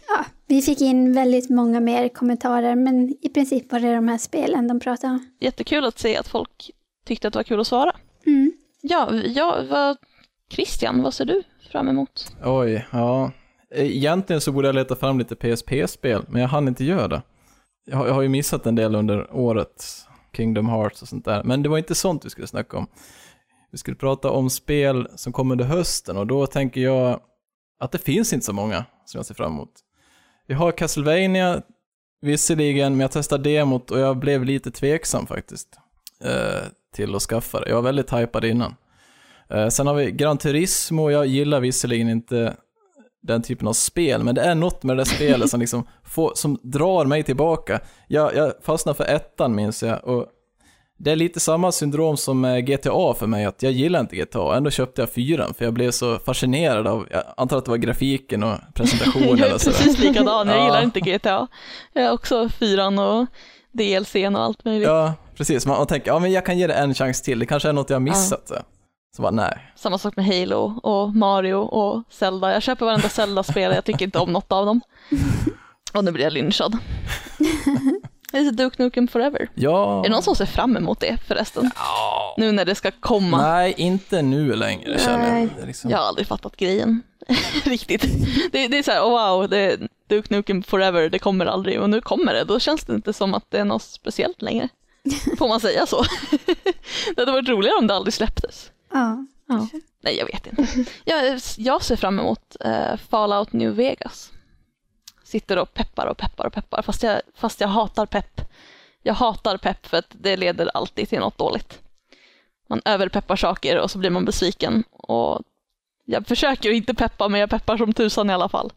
ja. Vi fick in väldigt många mer kommentarer, men i princip var det de här spelen de pratade om. Jättekul att se att folk tyckte att det var kul att svara. Mm. Ja, ja vad, Christian, vad ser du fram emot? Oj, ja. Egentligen så borde jag leta fram lite PSP-spel, men jag hann inte göra det. Jag har, jag har ju missat en del under året, Kingdom Hearts och sånt där. Men det var inte sånt vi skulle snacka om. Vi skulle prata om spel som kommer under hösten och då tänker jag att det finns inte så många som jag ser fram emot. Vi har Castlevania visserligen, men jag testade demot och jag blev lite tveksam faktiskt eh, till att skaffa det. Jag var väldigt hypad innan. Eh, sen har vi Gran Turismo, jag gillar visserligen inte den typen av spel, men det är något med det där spelet som liksom får, som drar mig tillbaka. Jag, jag fastnade för ettan minns jag och det är lite samma syndrom som med GTA för mig, att jag gillar inte GTA, ändå köpte jag fyran för jag blev så fascinerad av, jag antar att det var grafiken och presentationen jag är och sådär. precis likadan, jag Ja. gillar inte GTA. Jag är också fyran och DLCn och allt möjligt. Ja, precis. Man, man tänker, ja men jag kan ge det en chans till, det kanske är något jag har missat. Så. så bara, nej. Samma sak med Halo och Mario och Zelda. Jag köper varenda Zelda-spel, jag tycker inte om något av dem. Och nu blir jag lynchad. Det är Duke Nukem Forever. Ja. Är det någon som ser fram emot det förresten? Nu när det ska komma. Nej, inte nu längre känner jag. Nej. Det är Liksom... Jag har aldrig fattat grejen. Riktigt. Det, det är så här, oh wow, det är Duke Nukem Forever, det kommer aldrig och nu kommer det. Då känns det inte som att det är något speciellt längre. Får man säga så? det hade varit roligare om det aldrig släpptes. Ja. Ja. Nej, jag vet inte. Jag, jag ser fram emot eh, Fallout New Vegas. Sitter och peppar och peppar och peppar, fast jag, fast jag hatar pepp. Jag hatar pepp för att det leder alltid till något dåligt. Man överpeppar saker och så blir man besviken. Och jag försöker inte peppa, men jag peppar som tusan i alla fall.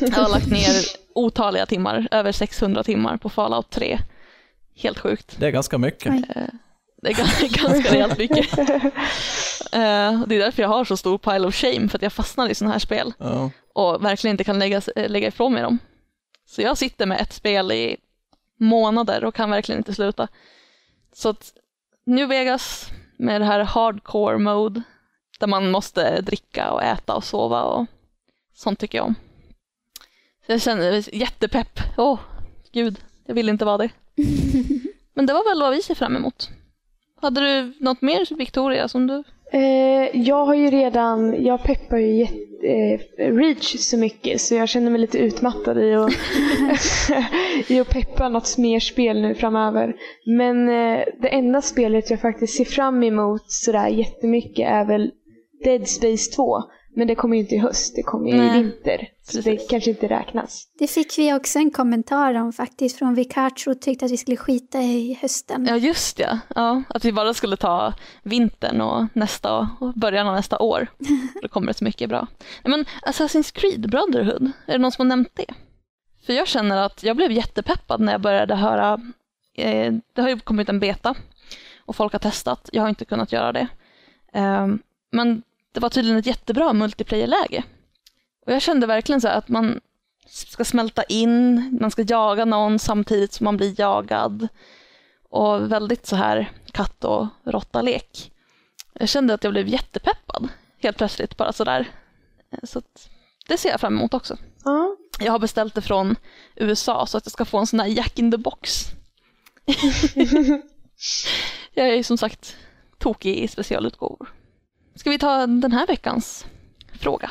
Jag har lagt ner otaliga timmar, över 600 timmar på Fallout 3. Helt sjukt. Det är ganska mycket. Oj. Det är ganska, rejält mycket. Eh, det är därför jag har så stor pile of shame, för att jag fastnar i sådana här spel Ja. och verkligen inte kan lägga, eh, lägga ifrån mig dem. Så jag sitter med ett spel i månader och kan verkligen inte sluta. Så att New Vegas med det här hardcore mode, där man måste dricka och äta och sova och sånt tycker jag om. Så jag känner mig jättepepp. Åh, gud, jag vill inte vara det. Men det var väl vad vi ser fram emot. Hade du något mer Victoria som du... Eh, jag har ju redan, jag peppar ju jätte, eh, Reach så mycket så jag känner mig lite utmattad i att, i att peppa något mer spel nu framöver. Men eh, det enda spelet jag faktiskt ser fram emot sådär jättemycket är väl Dead Space 2. Men det kommer ju inte i höst, det kommer ju i vinter. Så det kanske inte räknas. Det fick vi också en kommentar om faktiskt från Vicacho tyckte att vi skulle skita i hösten. Ja, just ja. ja. Att vi bara skulle ta vintern och nästa och början av nästa år. Då kommer det så mycket bra. Men Assassin's Creed Brotherhood, är det någon som har nämnt det? För jag känner att jag blev jättepeppad när jag började höra, eh, det har ju kommit en beta och folk har testat, jag har inte kunnat göra det. Eh, men det var tydligen ett jättebra multiplayer-läge. Och jag kände verkligen så här att man ska smälta in, man ska jaga någon samtidigt som man blir jagad. Och väldigt så här katt och råtta-lek. Jag kände att jag blev jättepeppad helt plötsligt, bara sådär. Så att, det ser jag fram emot också. Ja. Jag har beställt det från USA så att jag ska få en sån här Jack in the box. jag är som sagt tokig i specialutgåvor. Ska vi ta den här veckans fråga?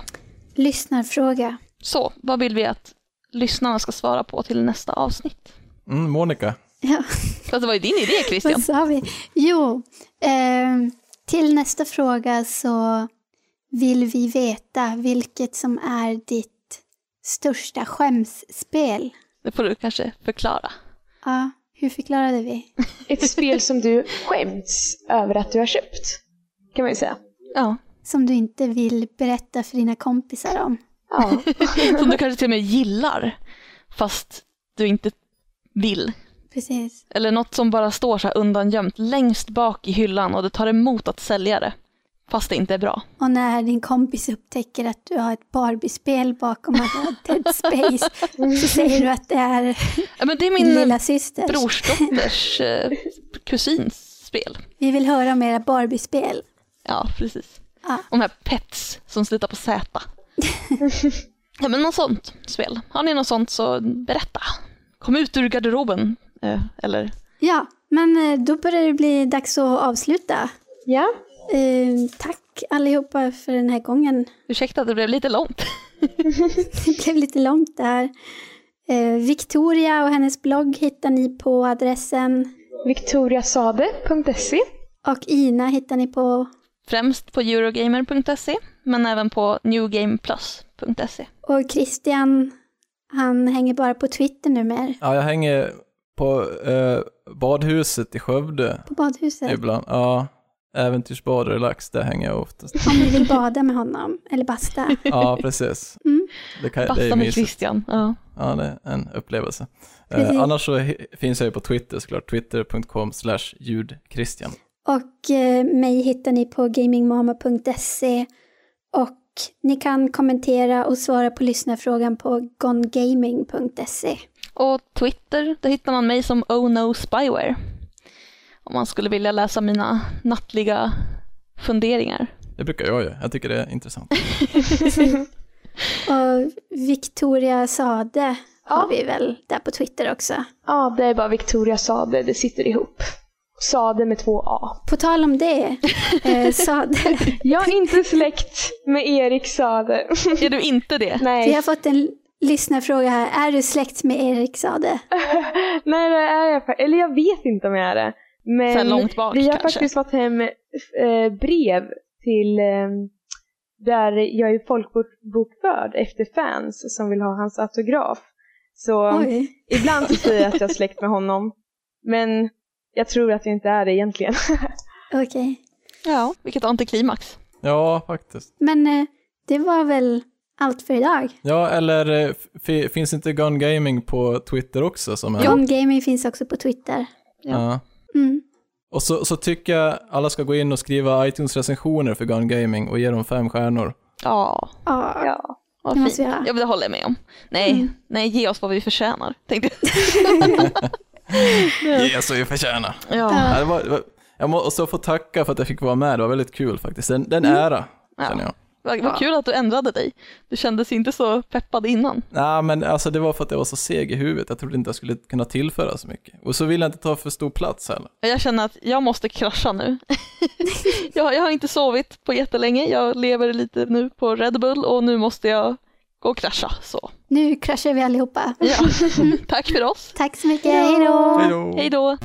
Lyssnarfråga. Så, vad vill vi att lyssnarna ska svara på till nästa avsnitt? Mm, Monica. Ja, Fast det var ju din idé Christian. vad sa vi? Jo, eh, till nästa fråga så vill vi veta vilket som är ditt största skämsspel. Det får du kanske förklara. Ja, hur förklarade vi? Ett spel som du skämts över att du har köpt. Kan man ju säga. Ja, Som du inte vill berätta för dina kompisar om. Ja. som du kanske till och med gillar fast du inte vill. Precis. Eller något som bara står så här undangömt längst bak i hyllan och det tar emot att sälja det. Fast det inte är bra. Och när din kompis upptäcker att du har ett Barbie-spel bakom att Dead Space så säger du att det är Ja, men det är min lilla systers. brorsdotters eh, kusins spel. Vi vill höra om era Barbie-spel. Ja, precis. Ja. De här Pets som slutar på Z. ja men något sånt spel. Har ni något sånt så berätta. Kom ut ur garderoben. Eh, eller Ja, men eh, då börjar det bli dags att avsluta. Ja, Eh, tack allihopa för den här gången. ursäkta att det blev lite långt. Det blev lite långt där. Eh, Victoria och hennes blogg hittar ni på adressen victoriasade.se. och Ina hittar ni på Främst på Eurogamer.se men även på newgameplus.se. och Christian, han hänger bara på Twitter numera, Ja, jag hänger på eh, badhuset i Skövde på badhuset. ibland. Ja, äventyrsbad och relax, där hänger jag oftast. Om ni vill bada med honom, eller basta. Ja, precis. Mm. Det, kan, det Basta är med mysigt. Christian. Ja. Ja, det är en upplevelse. Eh, annars så finns jag ju på Twitter såklart, twitter.com slash ljudchristian. Och eh, mig hittar ni på gamingmama.se och ni kan kommentera och svara på lyssnarfrågan på gongaming.se. Och Twitter, där hittar man mig som Oh No Spyware. Om man skulle vilja läsa mina nattliga funderingar. Det brukar jag göra, jag tycker det är intressant. Och Victoria Sade har Ja. vi väl där på Twitter också. Ja, det är bara Victoria Sade, det sitter ihop. Sade med två A. På tal om det, eh, Sade, Jag är inte släkt med Erik Sade. Är du inte det? vi Nej, har fått en lyssnarfråga här. Är du släkt med Erik Sade? nej det är jag Eller jag vet inte om jag är det. Men långt bak vi har kanske? faktiskt fått hem eh, brev till eh, där jag är folkbokförd efter fans som vill ha hans autograf. Så Oj. ibland så säger jag att jag är släkt med honom. Men jag tror att jag inte är det egentligen. Okej. Ja, vilket antiklimax. Ja, faktiskt. Men eh, det var väl allt för idag. Ja, eller eh, f- finns inte Gun Gaming på Twitter också? Som en, Gon Gaming finns också på Twitter. Ja. Mm. Och så, så tycker jag alla ska gå in och skriva iTunes-recensioner för Gun Gaming och ge dem fem stjärnor. Ja, Ja. ja. vad fint. vi göra. Ja, men det håller jag med om. Nej, Mm. nej, ge oss vad vi förtjänar. Tänkte jag. Ge så vi förtjänar. Ja. Ja, det var, det var, jag måste få tacka för att jag fick vara med, det var väldigt kul faktiskt. Det är en- det är en ära, Ja. känner jag. Vad, vad kul att du ändrade dig. Du kändes inte så peppad innan. Nej, men alltså det var för att jag var så seg i huvudet. Jag trodde inte jag skulle kunna tillföra så mycket. Och så vill jag inte ta för stor plats heller. Jag känner att jag måste krascha nu. jag, jag har inte sovit på jättelänge. Jag lever lite nu på Red Bull och nu måste jag och krascha. Så, Nu kraschar vi allihopa. ja. Tack för oss. Tack så mycket, hej då! Hej då!